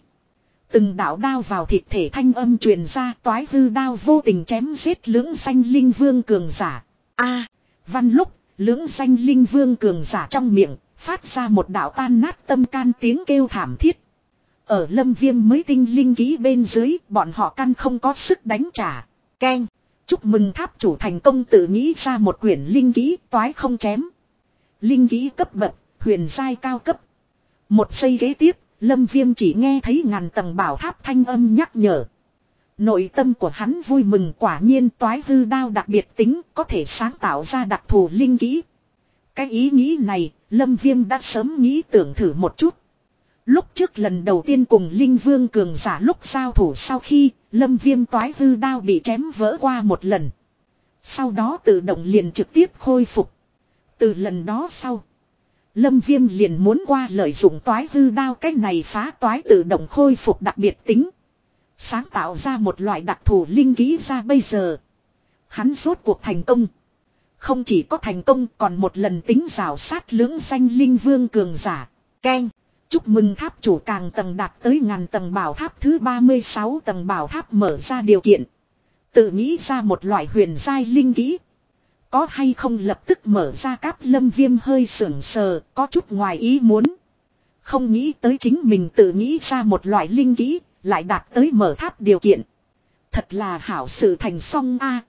Từng đạo đao vào thịt thể thanh âm truyền ra toái hư đao vô tình chém giết lưỡng xanh linh vương cường giả. a văn lúc, lưỡng xanh linh vương cường giả trong miệng, phát ra một đạo tan nát tâm can tiếng kêu thảm thiết. Ở lâm viêm mới tinh linh ký bên dưới, bọn họ căn không có sức đánh trả. Ken, chúc mừng tháp chủ thành công tự nghĩ ra một quyển linh ký toái không chém. Linh ký cấp bậc, huyền giai cao cấp. Một giây ghế tiếp, Lâm Viêm chỉ nghe thấy ngàn tầng bảo tháp thanh âm nhắc nhở. Nội tâm của hắn vui mừng quả nhiên toái hư đao đặc biệt tính có thể sáng tạo ra đặc thù linh kỹ. Cái ý nghĩ này, Lâm Viêm đã sớm nghĩ tưởng thử một chút. Lúc trước lần đầu tiên cùng Linh Vương cường giả lúc giao thủ sau khi Lâm Viêm toái hư đao bị chém vỡ qua một lần. Sau đó tự động liền trực tiếp khôi phục. Từ lần đó sau. Lâm Viêm liền muốn qua lợi dụng toái hư đao cách này phá toái tự động khôi phục đặc biệt tính. Sáng tạo ra một loại đặc thù linh kỹ ra bây giờ. Hắn rốt cuộc thành công. Không chỉ có thành công, còn một lần tính rào sát lưỡng danh linh vương cường giả. Ken. Chúc mừng tháp chủ càng tầng đạt tới ngàn tầng bảo tháp thứ 36 tầng bảo tháp mở ra điều kiện. Tự nghĩ ra một loại huyền giai linh kỹ. Có hay không lập tức mở ra cáp lâm viêm hơi sưởng sờ, có chút ngoài ý muốn. Không nghĩ tới chính mình tự nghĩ ra một loại linh kỹ, lại đạt tới mở tháp điều kiện. Thật là hảo sự thành song a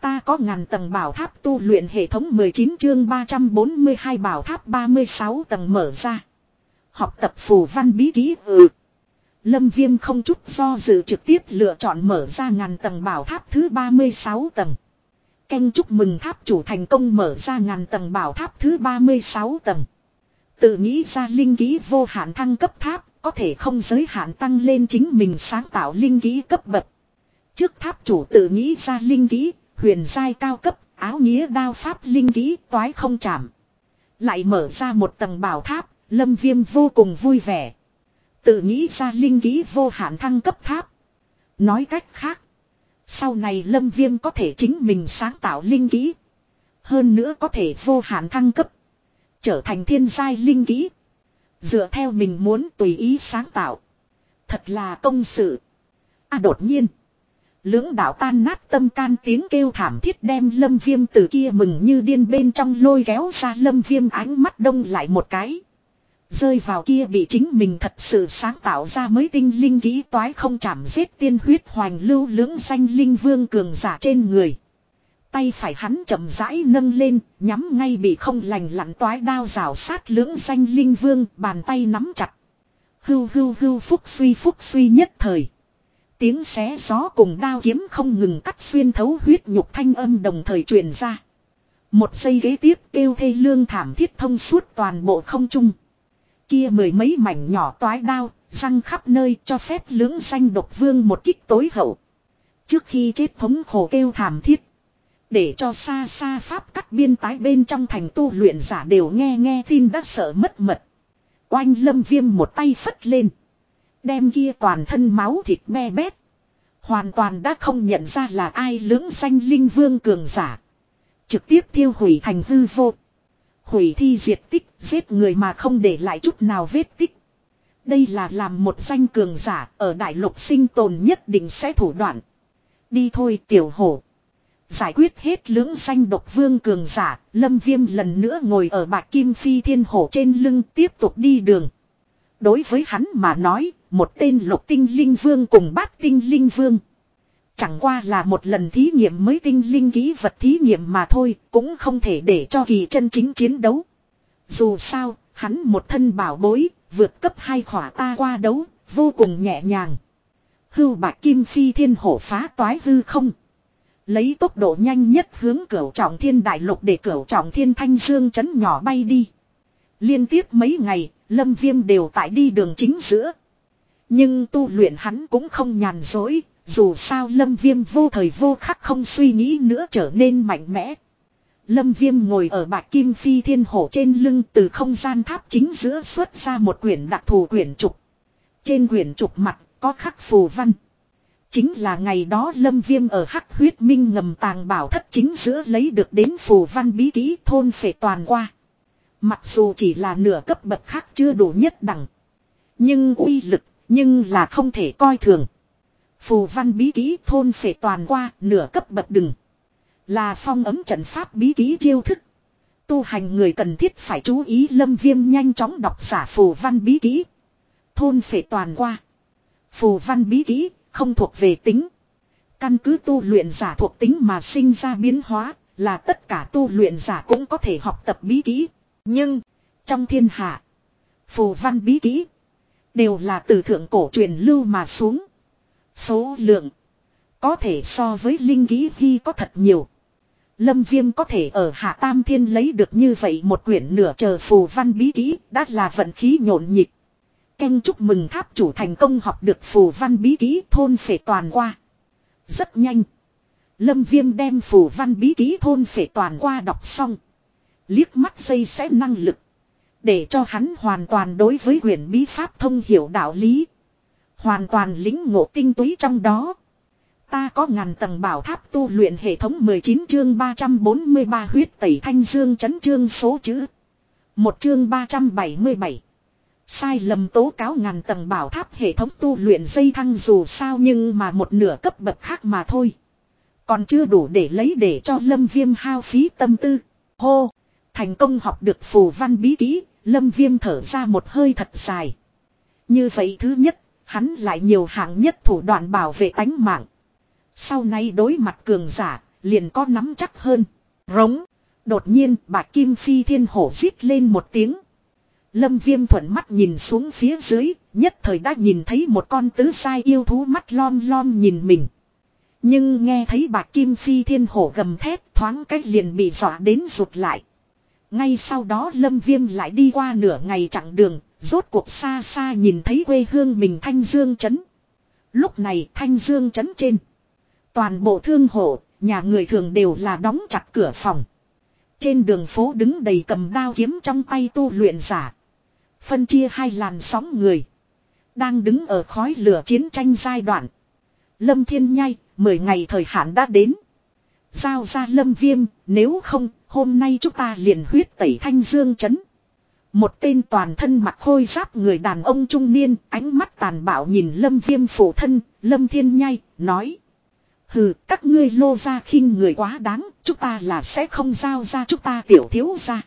Ta có ngàn tầng bảo tháp tu luyện hệ thống 19 chương 342 bảo tháp 36 tầng mở ra. Học tập phù văn bí ký ừ. Lâm Viêm không chút do dự trực tiếp lựa chọn mở ra ngàn tầng bảo tháp thứ 36 tầng. Canh chúc mừng tháp chủ thành công mở ra ngàn tầng bảo tháp thứ 36 tầng. Tự nghĩ ra linh ký vô hạn thăng cấp tháp, có thể không giới hạn tăng lên chính mình sáng tạo linh ký cấp bậc. Trước tháp chủ tự nghĩ ra linh ký, huyền giai cao cấp, áo nghĩa đao pháp linh ký, toái không chạm. Lại mở ra một tầng bảo tháp, lâm viêm vô cùng vui vẻ. Tự nghĩ ra linh ký vô hạn thăng cấp tháp. Nói cách khác, sau này lâm viêm có thể chính mình sáng tạo linh kỹ. Hơn nữa có thể vô hạn thăng cấp. Trở thành thiên giai linh kỹ. Dựa theo mình muốn tùy ý sáng tạo. Thật là công sự. À đột nhiên. Lưỡng đạo tan nát tâm can tiếng kêu thảm thiết đem lâm viêm từ kia mừng như điên bên trong lôi kéo ra lâm viêm ánh mắt đông lại một cái. Rơi vào kia bị chính mình thật sự sáng tạo ra mới tinh linh ký toái không chạm giết tiên huyết hoành lưu lưỡng danh linh vương cường giả trên người. Tay phải hắn chậm rãi nâng lên, nhắm ngay bị không lành lặn toái đao rào sát lưỡng danh linh vương, bàn tay nắm chặt. Hưu hưu hưu phúc suy phúc suy nhất thời. Tiếng xé gió cùng đao kiếm không ngừng cắt xuyên thấu huyết nhục thanh âm đồng thời truyền ra. Một giây ghế tiếp kêu thê lương thảm thiết thông suốt toàn bộ không trung. Kia mười mấy mảnh nhỏ toái đao, răng khắp nơi cho phép lưỡng xanh độc vương một kích tối hậu. Trước khi chết thống khổ kêu thảm thiết. Để cho xa xa pháp các biên tái bên trong thành tu luyện giả đều nghe nghe tin đã sợ mất mật. Oanh lâm viêm một tay phất lên. Đem kia toàn thân máu thịt me bét. Hoàn toàn đã không nhận ra là ai lưỡng xanh linh vương cường giả. Trực tiếp thiêu hủy thành hư vô. Hủy thi diệt tích, giết người mà không để lại chút nào vết tích. Đây là làm một danh cường giả ở đại lục sinh tồn nhất định sẽ thủ đoạn. Đi thôi tiểu hổ. Giải quyết hết lưỡng danh độc vương cường giả, lâm viêm lần nữa ngồi ở bạc kim phi thiên hổ trên lưng tiếp tục đi đường. Đối với hắn mà nói, một tên lục tinh linh vương cùng bát tinh linh vương. Chẳng qua là một lần thí nghiệm mới tinh linh kỹ vật thí nghiệm mà thôi, cũng không thể để cho kỳ chân chính chiến đấu. Dù sao, hắn một thân bảo bối, vượt cấp hai khỏa ta qua đấu, vô cùng nhẹ nhàng. Hưu bạc kim phi thiên hổ phá toái hư không. Lấy tốc độ nhanh nhất hướng cửu trọng thiên đại lục để cửu trọng thiên thanh dương chấn nhỏ bay đi. Liên tiếp mấy ngày, lâm viêm đều tại đi đường chính giữa. Nhưng tu luyện hắn cũng không nhàn dối, dù sao lâm viêm vô thời vô khắc không suy nghĩ nữa trở nên mạnh mẽ. Lâm viêm ngồi ở bạc kim phi thiên hổ trên lưng từ không gian tháp chính giữa xuất ra một quyển đặc thù quyển trục. Trên quyển trục mặt có khắc phù văn. Chính là ngày đó lâm viêm ở hắc huyết minh ngầm tàng bảo thất chính giữa lấy được đến phù văn bí kỹ thôn phệ toàn qua. Mặc dù chỉ là nửa cấp bậc khác chưa đủ nhất đẳng. Nhưng uy lực, nhưng là không thể coi thường. Phù văn bí kỹ thôn phệ toàn qua, nửa cấp bậc đừng. Là phong ấm trận pháp bí kỹ chiêu thức. Tu hành người cần thiết phải chú ý lâm viêm nhanh chóng đọc giả phù văn bí kỹ. Thôn phệ toàn qua. Phù văn bí kỹ không thuộc về tính. Căn cứ tu luyện giả thuộc tính mà sinh ra biến hóa, là tất cả tu luyện giả cũng có thể học tập bí kỹ. Nhưng, Trong thiên hạ. Phù văn bí kỹ. Đều là từ thượng cổ truyền lưu mà xuống. Số lượng. Có thể so với linh ký ghi có thật nhiều. Lâm Viêm có thể ở Hạ Tam Thiên lấy được như vậy một quyển nửa chờ phù văn bí kỹ đã là vận khí nhộn nhịp. Canh chúc mừng tháp chủ thành công học được phù văn bí kỹ thôn phệ toàn qua. Rất nhanh. Lâm Viêm đem phù văn bí kỹ thôn phệ toàn qua đọc xong. Liếc mắt xây sẽ năng lực. Để cho hắn hoàn toàn đối với huyền bí pháp thông hiểu đạo lý. Hoàn toàn lính ngộ tinh túy trong đó. Ta có ngàn tầng bảo tháp tu luyện hệ thống 19 chương 343 huyết tẩy thanh dương chấn chương số chữ. Một chương 377. Sai lầm tố cáo ngàn tầng bảo tháp hệ thống tu luyện dây thăng dù sao nhưng mà một nửa cấp bậc khác mà thôi. Còn chưa đủ để lấy để cho lâm viêm hao phí tâm tư. Hô! Thành công học được phù văn bí kỹ, lâm viêm thở ra một hơi thật dài. Như vậy thứ nhất, hắn lại nhiều hạng nhất thủ đoạn bảo vệ tánh mạng. Sau này đối mặt cường giả, liền có nắm chắc hơn. Rống. Đột nhiên bà kim phi thiên hổ rít lên một tiếng. Lâm viêm thuận mắt nhìn xuống phía dưới, nhất thời đã nhìn thấy một con tứ sai yêu thú mắt lom lom nhìn mình. Nhưng nghe thấy bà kim phi thiên hổ gầm thét thoáng cách liền bị dọa đến rụt lại. Ngay sau đó lâm viêm lại đi qua nửa ngày chặng đường, rốt cuộc xa xa nhìn thấy quê hương mình thanh dương chấn. Lúc này thanh dương chấn trên. Toàn bộ thương hộ, nhà người thường đều là đóng chặt cửa phòng. Trên đường phố đứng đầy cầm đao kiếm trong tay tu luyện giả. Phân chia hai làn sóng người. Đang đứng ở khói lửa chiến tranh giai đoạn. Lâm Thiên Nhai, 10 ngày thời hạn đã đến. Giao ra Lâm Viêm, nếu không, hôm nay chúng ta liền huyết tẩy thanh dương chấn. Một tên toàn thân mặc khôi giáp người đàn ông trung niên, ánh mắt tàn bạo nhìn Lâm Viêm phụ thân, Lâm Thiên Nhai, nói. Hừ, các ngươi lô ra khinh người quá đáng, chúng ta là sẽ không giao ra chúng ta tiểu thiếu ra.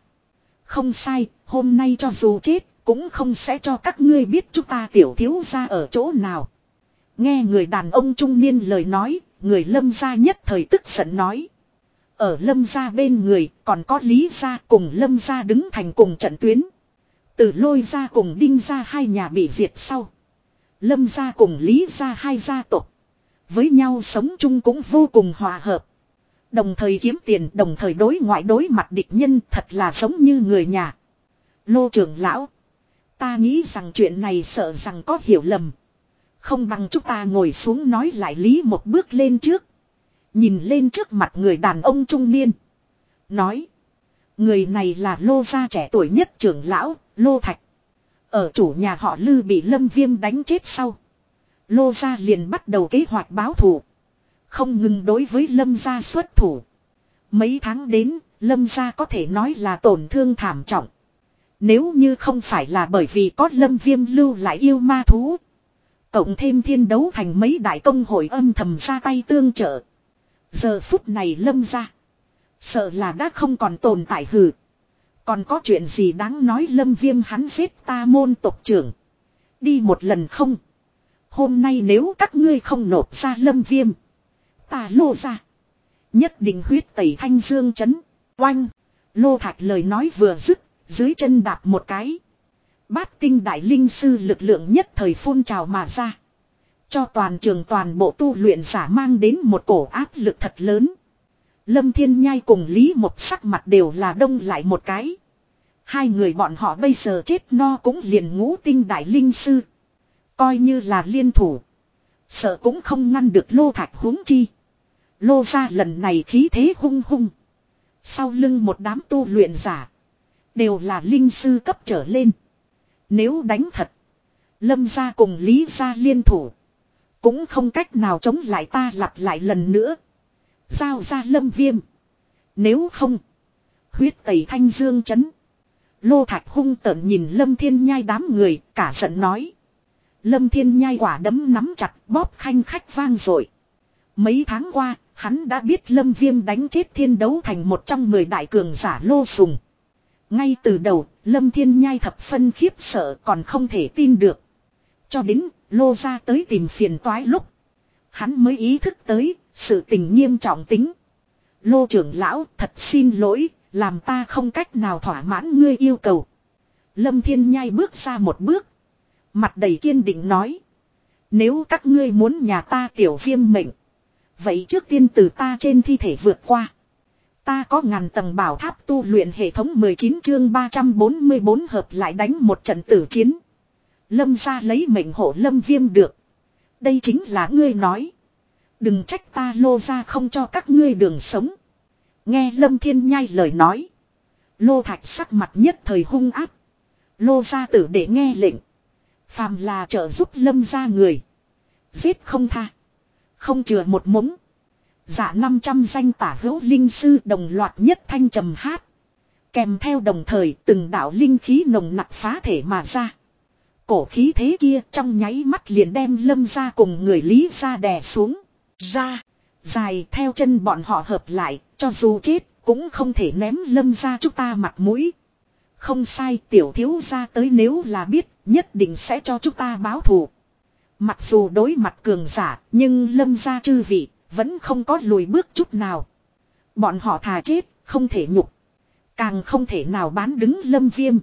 Không sai, hôm nay cho dù chết, cũng không sẽ cho các ngươi biết chúng ta tiểu thiếu ra ở chỗ nào. Nghe người đàn ông trung niên lời nói, người lâm gia nhất thời tức giận nói. Ở lâm gia bên người, còn có lý gia cùng lâm gia đứng thành cùng trận tuyến. Từ lôi gia cùng đinh gia hai nhà bị diệt sau. Lâm gia cùng lý gia hai gia tộc với nhau sống chung cũng vô cùng hòa hợp. Đồng thời kiếm tiền đồng thời đối ngoại đối mặt địch nhân thật là giống như người nhà. Lô trưởng lão. Ta nghĩ rằng chuyện này sợ rằng có hiểu lầm. Không bằng chúng ta ngồi xuống nói lại lý một bước lên trước. Nhìn lên trước mặt người đàn ông trung niên. Nói. Người này là lô gia trẻ tuổi nhất trưởng lão, lô thạch. Ở chủ nhà họ lư bị lâm viêm đánh chết sau. Lô gia liền bắt đầu kế hoạch báo thù. Không ngừng đối với lâm gia xuất thủ. Mấy tháng đến, lâm gia có thể nói là tổn thương thảm trọng. Nếu như không phải là bởi vì có lâm viêm lưu lại yêu ma thú. Cộng thêm thiên đấu thành mấy đại công hội âm thầm ra tay tương trợ. Giờ phút này lâm ra. Sợ là đã không còn tồn tại hừ. Còn có chuyện gì đáng nói lâm viêm hắn giết ta môn tộc trưởng. Đi một lần không. Hôm nay nếu các ngươi không nộp ra lâm viêm. Ta lô ra. Nhất định huyết tẩy thanh dương chấn. Oanh. Lô thạch lời nói vừa dứt. Dưới chân đạp một cái. Bát tinh đại linh sư lực lượng nhất thời phun trào mà ra. Cho toàn trường toàn bộ tu luyện giả mang đến một cổ áp lực thật lớn. Lâm Thiên Nhai cùng Lý một sắc mặt đều là đông lại một cái. Hai người bọn họ bây giờ chết no cũng liền ngũ tinh đại linh sư. Coi như là liên thủ. Sợ cũng không ngăn được lô thạch huống chi. Lô ra lần này khí thế hung hung. Sau lưng một đám tu luyện giả. Đều là linh sư cấp trở lên. Nếu đánh thật. Lâm ra cùng Lý ra liên thủ. Cũng không cách nào chống lại ta lặp lại lần nữa. Giao ra lâm viêm. Nếu không. Huyết tẩy thanh dương chấn. Lô thạch hung tợn nhìn lâm thiên nhai đám người cả giận nói. Lâm Thiên Nhai quả đấm nắm chặt bóp khanh khách vang rồi. Mấy tháng qua, hắn đã biết Lâm Viêm đánh chết thiên đấu thành một trong mười đại cường giả lô sùng. Ngay từ đầu, Lâm Thiên Nhai thập phân khiếp sợ còn không thể tin được. Cho đến, lô ra tới tìm phiền toái lúc. Hắn mới ý thức tới, sự tình nghiêm trọng tính. Lô trưởng lão, thật xin lỗi, làm ta không cách nào thỏa mãn ngươi yêu cầu. Lâm Thiên Nhai bước ra một bước. Mặt đầy kiên định nói. Nếu các ngươi muốn nhà ta tiểu viêm mệnh. Vậy trước tiên từ ta trên thi thể vượt qua. Ta có ngàn tầng bảo tháp tu luyện hệ thống 19 chương 344 hợp lại đánh một trận tử chiến. Lâm ra lấy mệnh hộ lâm viêm được. Đây chính là ngươi nói. Đừng trách ta lô ra không cho các ngươi đường sống. Nghe lâm thiên nhai lời nói. Lô thạch sắc mặt nhất thời hung áp. Lô ra tử để nghe lệnh. Phàm là trợ giúp lâm ra người. Giết không tha. Không chừa một mống. Dạ 500 danh tả hữu linh sư đồng loạt nhất thanh trầm hát. Kèm theo đồng thời từng đạo linh khí nồng nặc phá thể mà ra. Cổ khí thế kia trong nháy mắt liền đem lâm ra cùng người lý ra đè xuống. Ra. Dài theo chân bọn họ hợp lại. Cho dù chết cũng không thể ném lâm ra chúng ta mặt mũi. Không sai, tiểu thiếu ra tới nếu là biết, nhất định sẽ cho chúng ta báo thù. Mặc dù đối mặt cường giả, nhưng lâm ra chư vị vẫn không có lùi bước chút nào. Bọn họ thà chết, không thể nhục. Càng không thể nào bán đứng lâm viêm.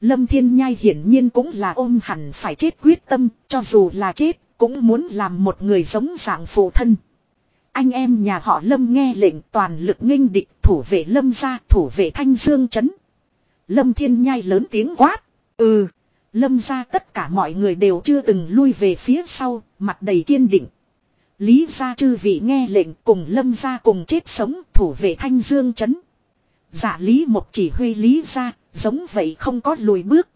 Lâm thiên nhai hiển nhiên cũng là ôm hẳn phải chết quyết tâm cho dù là chết cũng muốn làm một người giống dạng phụ thân. Anh em nhà họ Lâm nghe lệnh toàn lực nghênh địch thủ vệ Lâm ra thủ vệ Thanh Dương chấn. Lâm Thiên Nhai lớn tiếng quát. Ừ. Lâm ra tất cả mọi người đều chưa từng lui về phía sau, mặt đầy kiên định. Lý gia chư vị nghe lệnh cùng Lâm ra cùng chết sống thủ vệ Thanh Dương chấn. Dạ Lý Mộc chỉ huy Lý gia giống vậy không có lùi bước.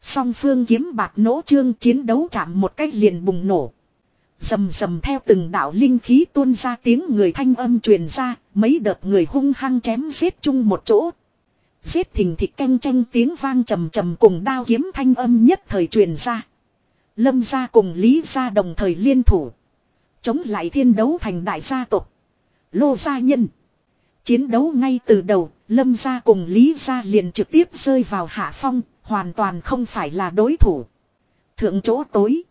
Song phương kiếm bạc nỗ trương chiến đấu chạm một cách liền bùng nổ. Dầm dầm theo từng đạo linh khí tuôn ra tiếng người thanh âm truyền ra, mấy đợt người hung hăng chém giết chung một chỗ. Giết thình thịt canh tranh tiếng vang trầm trầm cùng đao kiếm thanh âm nhất thời truyền ra. Lâm gia cùng Lý gia đồng thời liên thủ. Chống lại thiên đấu thành đại gia tộc. Lô gia nhân. Chiến đấu ngay từ đầu, Lâm gia cùng Lý gia liền trực tiếp rơi vào hạ phong, hoàn toàn không phải là đối thủ. Thượng chỗ tối.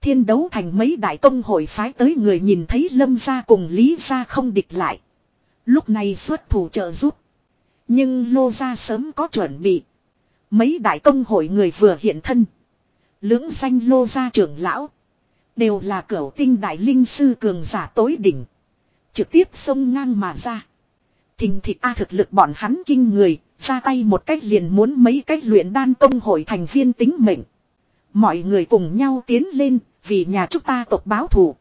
Thiên đấu thành mấy đại công hội phái tới người nhìn thấy lâm gia cùng lý gia không địch lại. Lúc này xuất thủ trợ giúp. Nhưng lô gia sớm có chuẩn bị. Mấy đại công hội người vừa hiện thân. Lưỡng danh lô gia trưởng lão. Đều là cửu tinh đại linh sư cường giả tối đỉnh. Trực tiếp xông ngang mà ra. Thình thịt A thực lực bọn hắn kinh người. Ra tay một cách liền muốn mấy cách luyện đan công hội thành viên tính mệnh. Mọi người cùng nhau tiến lên, vì nhà chúng ta tộc báo thù.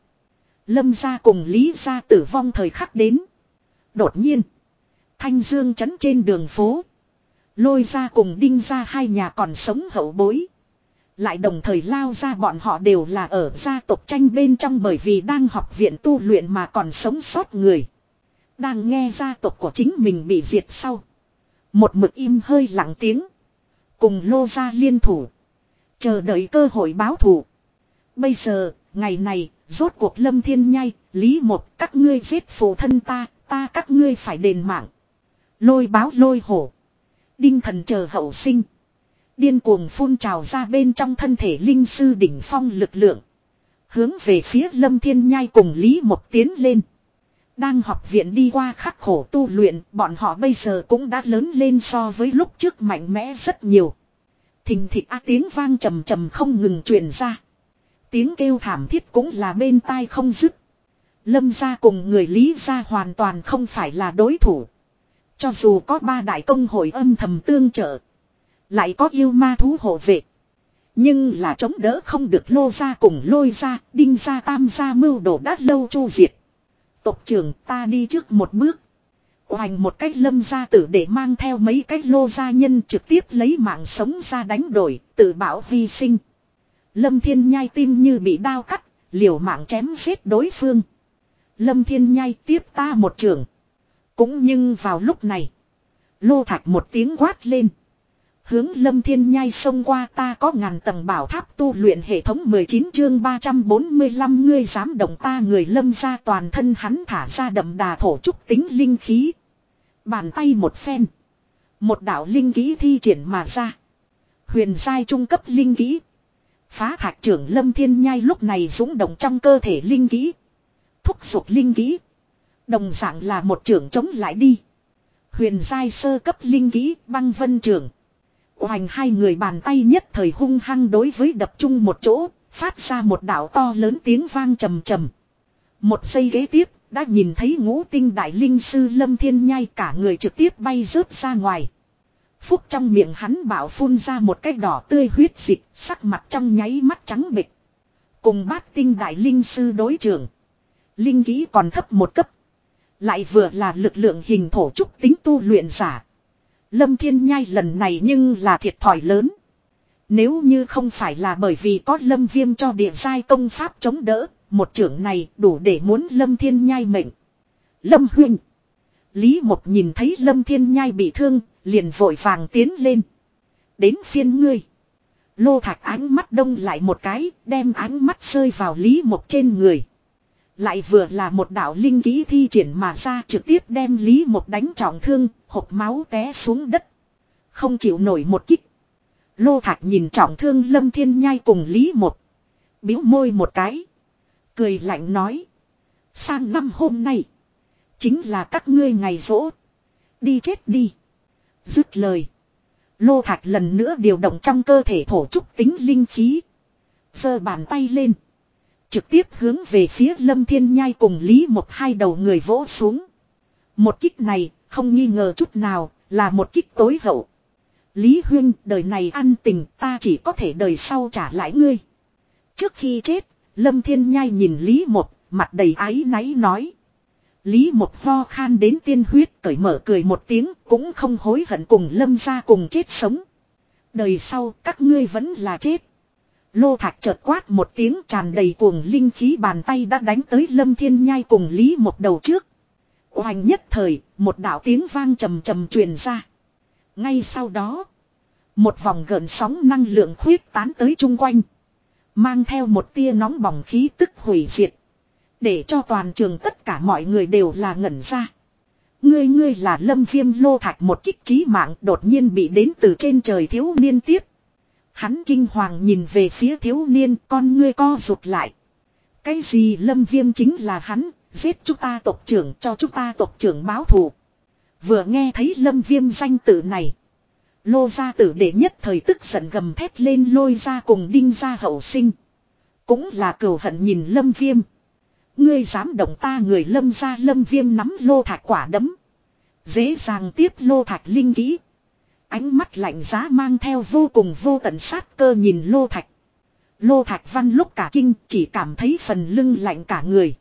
Lâm gia cùng Lý gia tử vong thời khắc đến. Đột nhiên, Thanh Dương chấn trên đường phố. Lôi ra cùng đinh ra hai nhà còn sống hậu bối. Lại đồng thời lao ra bọn họ đều là ở gia tộc tranh bên trong bởi vì đang học viện tu luyện mà còn sống sót người. Đang nghe gia tộc của chính mình bị diệt sau. Một mực im hơi lặng tiếng. Cùng lô ra liên thủ. Chờ đợi cơ hội báo thù. Bây giờ, ngày này, rốt cuộc lâm thiên nhai, lý một các ngươi giết phụ thân ta, ta các ngươi phải đền mạng. Lôi báo lôi hổ. Đinh thần chờ hậu sinh. Điên cuồng phun trào ra bên trong thân thể linh sư đỉnh phong lực lượng. Hướng về phía lâm thiên nhai cùng Lý một tiến lên. Đang học viện đi qua khắc khổ tu luyện, bọn họ bây giờ cũng đã lớn lên so với lúc trước mạnh mẽ rất nhiều. Thình thịch á tiếng vang trầm trầm không ngừng truyền ra. Tiếng kêu thảm thiết cũng là bên tai không dứt. Lâm gia cùng người Lý gia hoàn toàn không phải là đối thủ. Cho dù có ba đại công hội âm thầm tương trợ. Lại có yêu ma thú hộ vệ. Nhưng là chống đỡ không được lô ra cùng lôi ra, đinh ra tam ra mưu đồ đã lâu chu diệt. Tộc trưởng ta đi trước một bước. Hoành một cách lâm gia tử để mang theo mấy cách lô gia nhân trực tiếp lấy mạng sống ra đánh đổi, tự bảo hy sinh. Lâm thiên nhai tim như bị đao cắt, liều mạng chém giết đối phương. Lâm thiên nhai tiếp ta một trường. Cũng nhưng vào lúc này, lô thạch một tiếng quát lên. Hướng lâm thiên nhai xông qua ta có ngàn tầng bảo tháp tu luyện hệ thống 19 chương 345 ngươi dám động ta, người lâm ra toàn thân hắn thả ra đậm đà thổ trúc tính linh khí. Bàn tay một phen. Một đạo linh khí thi triển mà ra. Huyền giai trung cấp linh khí. Phá thạch trưởng lâm thiên nhai lúc này dũng động trong cơ thể linh khí. Thúc giục linh khí. Đồng dạng là một trưởng chống lại đi. Huyền giai sơ cấp linh khí băng vân trưởng. Hoành hai người bàn tay nhất thời hung hăng đối với đập chung một chỗ, phát ra một đạo to lớn tiếng vang trầm trầm. Một giây ghế tiếp, đã nhìn thấy ngũ tinh đại linh sư Lâm Thiên Nhai cả người trực tiếp bay rớt ra ngoài. Phúc trong miệng hắn bảo phun ra một cái đỏ tươi huyết dịch, sắc mặt trong nháy mắt trắng bịch. Cùng bát tinh đại linh sư đối trưởng. Linh kỹ còn thấp một cấp. Lại vừa là lực lượng hình thổ trúc tính tu luyện giả. Lâm Thiên Nhai lần này nhưng là thiệt thòi lớn. Nếu như không phải là bởi vì có lâm viêm cho địa giai công pháp chống đỡ, một trưởng này đủ để muốn lâm thiên nhai mệnh. Lâm huynh. Lý Mộc nhìn thấy lâm thiên nhai bị thương, liền vội vàng tiến lên. Đến phiên ngươi. Lô thạch ánh mắt đông lại một cái, đem ánh mắt rơi vào Lý Mộc trên người. Lại vừa là một đạo linh ký thi triển mà ra trực tiếp đem Lý Mộc đánh trọng thương, hộp máu té xuống đất. Không chịu nổi một kích. Lô Thạch nhìn trọng thương Lâm Thiên Nhai cùng Lý Một. Biếu môi một cái. Cười lạnh nói. Sang năm hôm nay. Chính là các ngươi ngày rỗ. Đi chết đi. Dứt lời. Lô Thạch lần nữa điều động trong cơ thể thổ trúc tính linh khí. giơ bàn tay lên. Trực tiếp hướng về phía Lâm Thiên Nhai cùng Lý một hai đầu người vỗ xuống. Một kích này, không nghi ngờ chút nào, là một kích tối hậu. Lý Huyên, đời này ăn tình ta chỉ có thể đời sau trả lại ngươi. Trước khi chết, Lâm Thiên Nhai nhìn Lý Một, mặt đầy áy náy nói. Lý Một ho khan đến tiên huyết cởi mở cười một tiếng cũng không hối hận cùng Lâm ra cùng chết sống. Đời sau các ngươi vẫn là chết. Lô Thạch chợt quát một tiếng tràn đầy cuồng linh khí bàn tay đã đánh tới Lâm Thiên Nhai cùng Lý Một đầu trước. Hoành nhất thời, một đạo tiếng vang trầm trầm truyền ra. Ngay sau đó, một vòng gợn sóng năng lượng khuyết tán tới chung quanh. Mang theo một tia nóng bỏng khí tức hủy diệt. Để cho toàn trường tất cả mọi người đều là ngẩn ra. Ngươi ngươi là lâm viêm lô thạch một kích trí mạng đột nhiên bị đến từ trên trời thiếu niên tiếp. Hắn kinh hoàng nhìn về phía thiếu niên con ngươi co rụt lại. Cái gì lâm viêm chính là hắn, giết chúng ta tộc trưởng cho chúng ta tộc trưởng báo thù. Vừa nghe thấy lâm viêm danh tử này. Lô gia tử đệ nhất thời tức giận gầm thét lên lôi ra cùng đinh gia hậu sinh. Cũng là cừu hận nhìn lâm viêm. Ngươi dám động ta người lâm ra lâm viêm nắm lô thạch quả đấm. Dễ dàng tiếp lô thạch linh kỹ. Ánh mắt lạnh giá mang theo vô cùng vô tận sát cơ nhìn lô thạch. Lô thạch văn lúc cả kinh chỉ cảm thấy phần lưng lạnh cả người.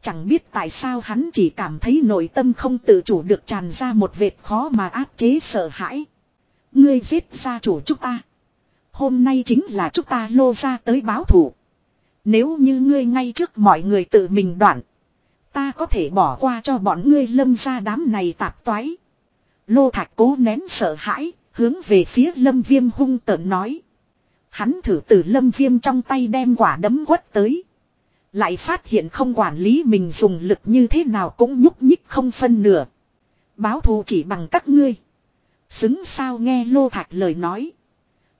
Chẳng biết tại sao hắn chỉ cảm thấy nội tâm không tự chủ được tràn ra một vệt khó mà áp chế sợ hãi. Ngươi giết gia chủ chúng ta. Hôm nay chính là chúng ta lô ra tới báo thủ. Nếu như ngươi ngay trước mọi người tự mình đoạn. Ta có thể bỏ qua cho bọn ngươi lâm ra đám này tạp toái. Lô thạch cố nén sợ hãi, hướng về phía lâm viêm hung tợn nói. Hắn thử từ lâm viêm trong tay đem quả đấm quất tới. Lại phát hiện không quản lý mình dùng lực như thế nào cũng nhúc nhích không phân nửa. Báo thù chỉ bằng các ngươi. Xứng sao nghe lô thạch lời nói.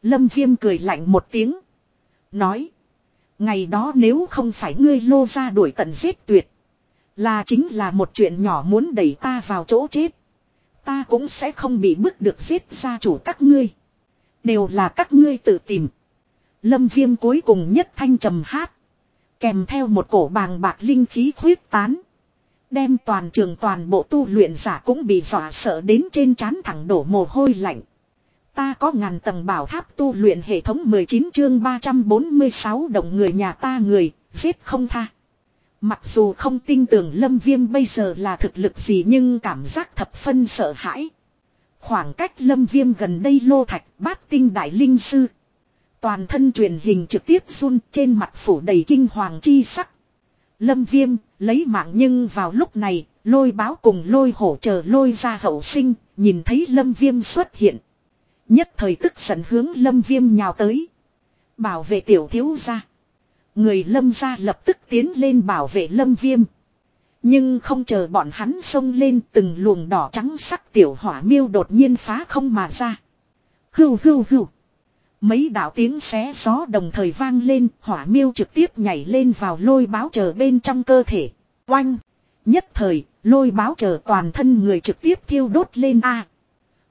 Lâm viêm cười lạnh một tiếng. Nói. Ngày đó nếu không phải ngươi lô ra đuổi tận giết tuyệt. Là chính là một chuyện nhỏ muốn đẩy ta vào chỗ chết. Ta cũng sẽ không bị bức được giết ra chủ các ngươi. Đều là các ngươi tự tìm. Lâm viêm cuối cùng nhất thanh trầm hát. Kèm theo một cổ bàng bạc linh khí khuyết tán. Đem toàn trường toàn bộ tu luyện giả cũng bị dọa sợ đến trên trán thẳng đổ mồ hôi lạnh. Ta có ngàn tầng bảo tháp tu luyện hệ thống 19 chương 346 đồng người nhà ta người, giết không tha. Mặc dù không tin tưởng lâm viêm bây giờ là thực lực gì nhưng cảm giác thập phân sợ hãi. Khoảng cách lâm viêm gần đây lô thạch bát tinh đại linh sư. Toàn thân truyền hình trực tiếp run trên mặt phủ đầy kinh hoàng chi sắc. Lâm viêm, lấy mạng nhưng vào lúc này, lôi báo cùng lôi hổ chờ lôi ra hậu sinh, nhìn thấy lâm viêm xuất hiện. Nhất thời tức giận hướng lâm viêm nhào tới. Bảo vệ tiểu thiếu gia. Người lâm gia lập tức tiến lên bảo vệ lâm viêm. Nhưng không chờ bọn hắn xông lên từng luồng đỏ trắng sắc tiểu hỏa miêu đột nhiên phá không mà ra. Hưu hưu hưu. Mấy đạo tiếng xé gió đồng thời vang lên, hỏa miêu trực tiếp nhảy lên vào lôi báo chờ bên trong cơ thể. Oanh! Nhất thời, lôi báo chờ toàn thân người trực tiếp thiêu đốt lên A.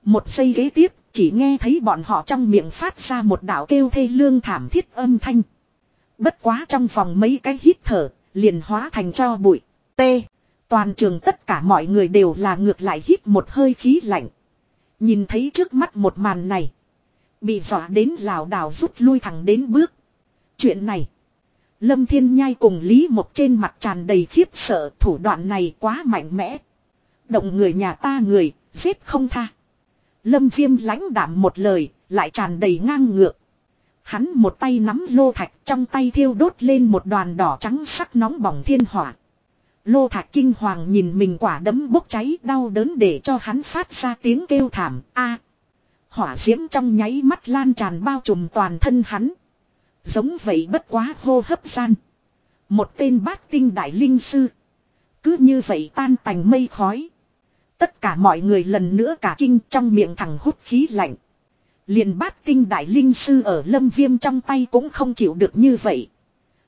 Một giây ghế tiếp, chỉ nghe thấy bọn họ trong miệng phát ra một đạo kêu thê lương thảm thiết âm thanh. Bất quá trong vòng mấy cái hít thở, liền hóa thành cho bụi. T. Toàn trường tất cả mọi người đều là ngược lại hít một hơi khí lạnh. Nhìn thấy trước mắt một màn này. Bị dọa đến lảo đảo rút lui thẳng đến bước. Chuyện này. Lâm Thiên Nhai cùng Lý Mộc trên mặt tràn đầy khiếp sợ thủ đoạn này quá mạnh mẽ. Động người nhà ta người, giết không tha. Lâm Viêm lãnh đạm một lời, lại tràn đầy ngang ngược. Hắn một tay nắm lô thạch, trong tay thiêu đốt lên một đoàn đỏ trắng sắc nóng bỏng thiên hỏa. Lô thạch kinh hoàng nhìn mình quả đấm bốc cháy, đau đớn để cho hắn phát ra tiếng kêu thảm, a Hỏa diễm trong nháy mắt lan tràn bao trùm toàn thân hắn. Giống vậy bất quá hô hấp gian. Một tên bát tinh đại linh sư. Cứ như vậy tan tành mây khói. Tất cả mọi người lần nữa cả kinh trong miệng thẳng hút khí lạnh. Liền bát tinh đại linh sư ở lâm viêm trong tay cũng không chịu được như vậy.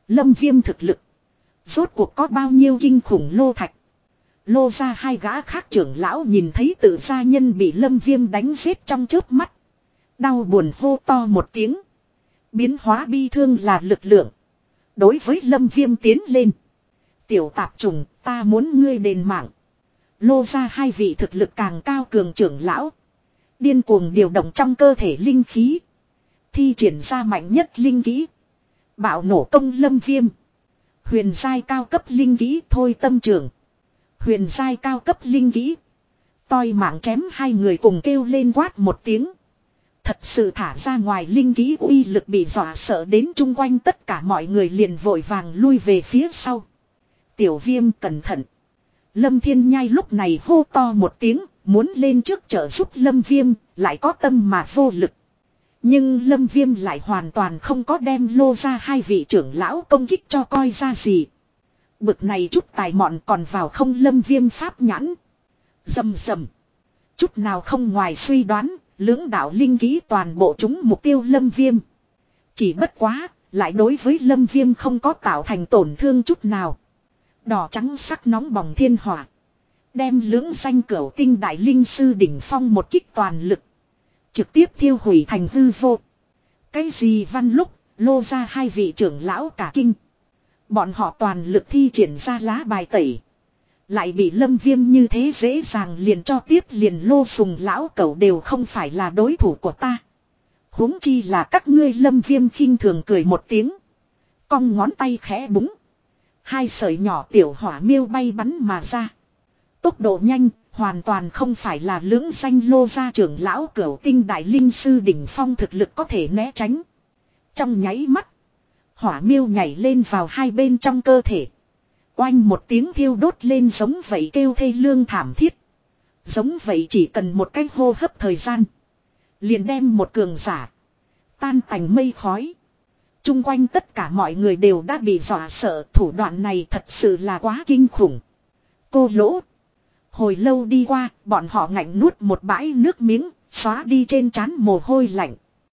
Lâm viêm thực lực. Rốt cuộc có bao nhiêu kinh khủng lô thạch. Lô ra hai gã khác trưởng lão nhìn thấy tự gia nhân bị lâm viêm đánh giết trong chớp mắt. Đau buồn hô to một tiếng. Biến hóa bi thương là lực lượng. Đối với lâm viêm tiến lên. Tiểu tạp trùng, ta muốn ngươi đền mạng. Lô ra hai vị thực lực càng cao cường trưởng lão. Điên cuồng điều động trong cơ thể linh khí. Thi triển ra mạnh nhất linh khí. Bạo nổ công lâm viêm. Huyền giai cao cấp linh khí thôi tâm trưởng. Huyền giai cao cấp linh khí. Toi mạng chém hai người cùng kêu lên quát một tiếng. Thật sự thả ra ngoài linh khí uy lực bị dọa sợ đến chung quanh tất cả mọi người liền vội vàng lui về phía sau. Tiểu viêm cẩn thận. Lâm Thiên Nhai lúc này hô to một tiếng, muốn lên trước trợ giúp Lâm Viêm, lại có tâm mà vô lực. Nhưng Lâm Viêm lại hoàn toàn không có đem lô ra hai vị trưởng lão công kích cho coi ra gì. Bực này chút tài mọn còn vào không Lâm Viêm pháp nhãn. Dầm dầm. Chút nào không ngoài suy đoán, lưỡng đạo linh ký toàn bộ chúng mục tiêu Lâm Viêm. Chỉ bất quá, lại đối với Lâm Viêm không có tạo thành tổn thương chút nào. Đỏ trắng sắc nóng bỏng thiên hỏa. Đem lưỡng danh cửu tinh đại linh sư đỉnh phong một kích toàn lực. Trực tiếp thiêu hủy thành hư vô. Cái gì văn lúc, lô ra hai vị trưởng lão cả kinh. Bọn họ toàn lực thi triển ra lá bài tẩy. Lại bị lâm viêm như thế dễ dàng liền cho tiếp liền lô sùng lão cẩu đều không phải là đối thủ của ta. huống chi là các ngươi lâm viêm khinh thường cười một tiếng. Cong ngón tay khẽ búng. Hai sợi nhỏ tiểu hỏa miêu bay bắn mà ra. Tốc độ nhanh, hoàn toàn không phải là lưỡng danh lô gia trưởng lão cửu tinh đại linh sư đỉnh phong thực lực có thể né tránh. Trong nháy mắt, hỏa miêu nhảy lên vào hai bên trong cơ thể. Oanh một tiếng thiêu đốt lên giống vậy kêu thê lương thảm thiết. Giống vậy chỉ cần một cái hô hấp thời gian. Liền đem một cường giả. Tan thành mây khói. Trung quanh tất cả mọi người đều đã bị dọa sợ thủ đoạn này thật sự là quá kinh khủng. Cô lỗ. Hồi lâu đi qua, bọn họ ngạnh nuốt một bãi nước miếng, xóa đi trên trán mồ hôi lạnh.